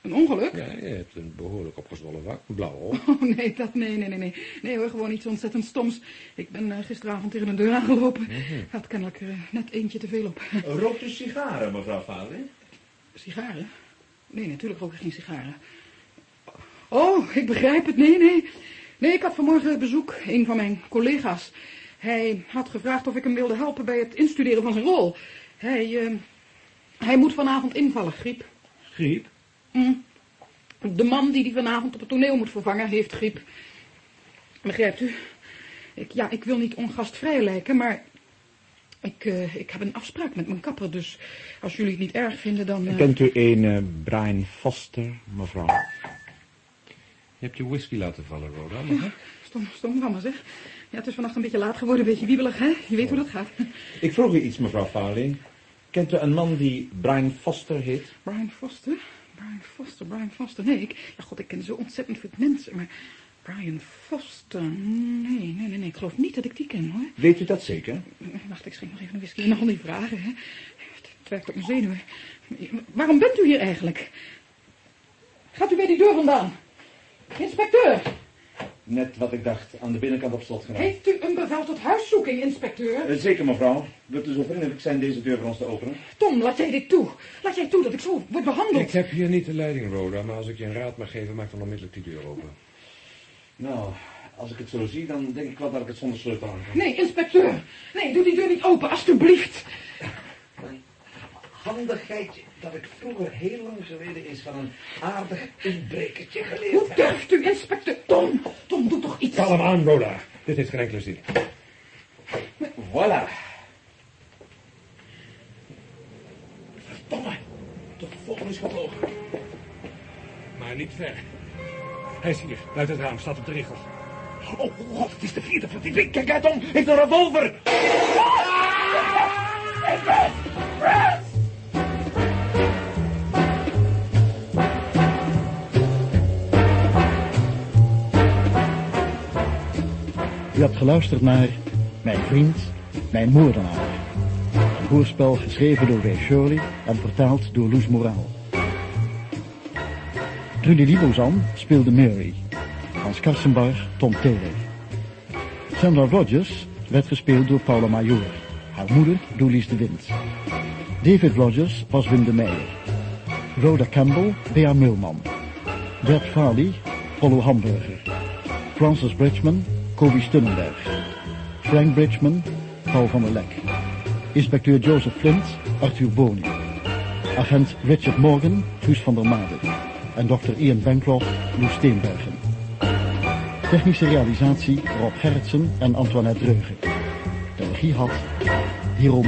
Een ongeluk? Ja, je hebt een behoorlijk opgezwollen wak. Blauw oog. Oh, nee, dat, nee, nee, nee, nee. Nee hoor, gewoon iets ontzettend stoms. Ik ben eh, gisteravond tegen een deur aangelopen. Mhm. Had kennelijk eh, net eentje te veel op. Rookt u sigaren, mevrouw Vader? Sigaren? Nee, natuurlijk rook ik geen sigaren. Oh, ik begrijp het. Nee, nee. Nee, ik had vanmorgen bezoek. Een van mijn collega's. Hij had gevraagd of ik hem wilde helpen bij het instuderen van zijn rol. Hij, eh, hij moet vanavond invallen, griep. Griep? Mm. De man die die vanavond op het toneel moet vervangen, heeft griep. Begrijpt u? Ik, ja, ik wil niet ongastvrij lijken, maar ik, eh, ik heb een afspraak met mijn kapper, dus als jullie het niet erg vinden, dan... eh, Kent u een eh, Brian Foster, mevrouw? Je hebt je whisky laten vallen, Roda. Stom, stom van me zeg. Ja, het is vannacht een beetje laat geworden, een beetje wiebelig, hè? Je weet hoe dat gaat. Ik vroeg u iets, mevrouw Farley. Kent u een man die Brian Foster heet? Brian Foster? Brian Foster, Brian Foster. Nee, ik, ja god, ik ken zo ontzettend veel mensen, maar Brian Foster, nee, nee, nee, nee, ik geloof niet dat ik die ken, hoor. Weet u dat zeker? Wacht, ik schenk nog even een whisky en al die vragen, hè. Het werkt op mijn zenuwen. Waarom bent u hier eigenlijk? Gaat u bij die deur vandaan? Inspecteur, Net wat ik dacht, aan de binnenkant op slot gedaan. heeft u een bevel tot huiszoeking, inspecteur? Eh, zeker, mevrouw. Wilt u zo vriendelijk zijn deze deur voor ons te openen? Tom, laat jij dit toe. Laat jij toe dat ik zo word behandeld. Ik heb hier niet de leiding, Roda, maar als ik je een raad mag geven, maak dan onmiddellijk die deur open. Nou, als ik het zo zie, dan denk ik wel dat ik het zonder sleutel aan kan. Nee, inspecteur. Nee, doe die deur niet open, alstublieft. Handigheidje dat ik vroeger heel lang geleden eens van een aardig inbrekertje geleerd Hoe durft u, inspecteur? Tom, Tom, doe toch iets. Kalm aan, Roda. Dit heeft geen enkele zin. Voilà. Verdomme, de volgende is gevlogen. Maar niet ver. Hij is hier, buiten het raam, staat op de richel. Oh god, het is de vierde verdieping. Kijk uit om, heeft een revolver. U hebt geluisterd naar Mijn Vriend, Mijn Moordenaar. Een hoorspel geschreven door Ray Shirley en vertaald door Loes Moraal. Trudy Libozan speelde Mary. Hans Karsenbar, Tom Taylor. Sandra Rogers werd gespeeld door Paula Major. Haar moeder, Doelies de Wind. David Rogers was Wim de Meijer. Rhoda Campbell, Bea Mulman. Bert Farley, Rollo Hamburger. Francis Bridgman, Kobe Stunnenberg. Frank Bridgman, Paul van der Lek. Inspecteur Joseph Flint, Arthur Boni. Agent Richard Morgan, Guus van der Made. En dokter Ian Bancroft, Loes Steenbergen. Technische realisatie Rob Gerritsen en Antoinette Dreugen. De regie had Hero.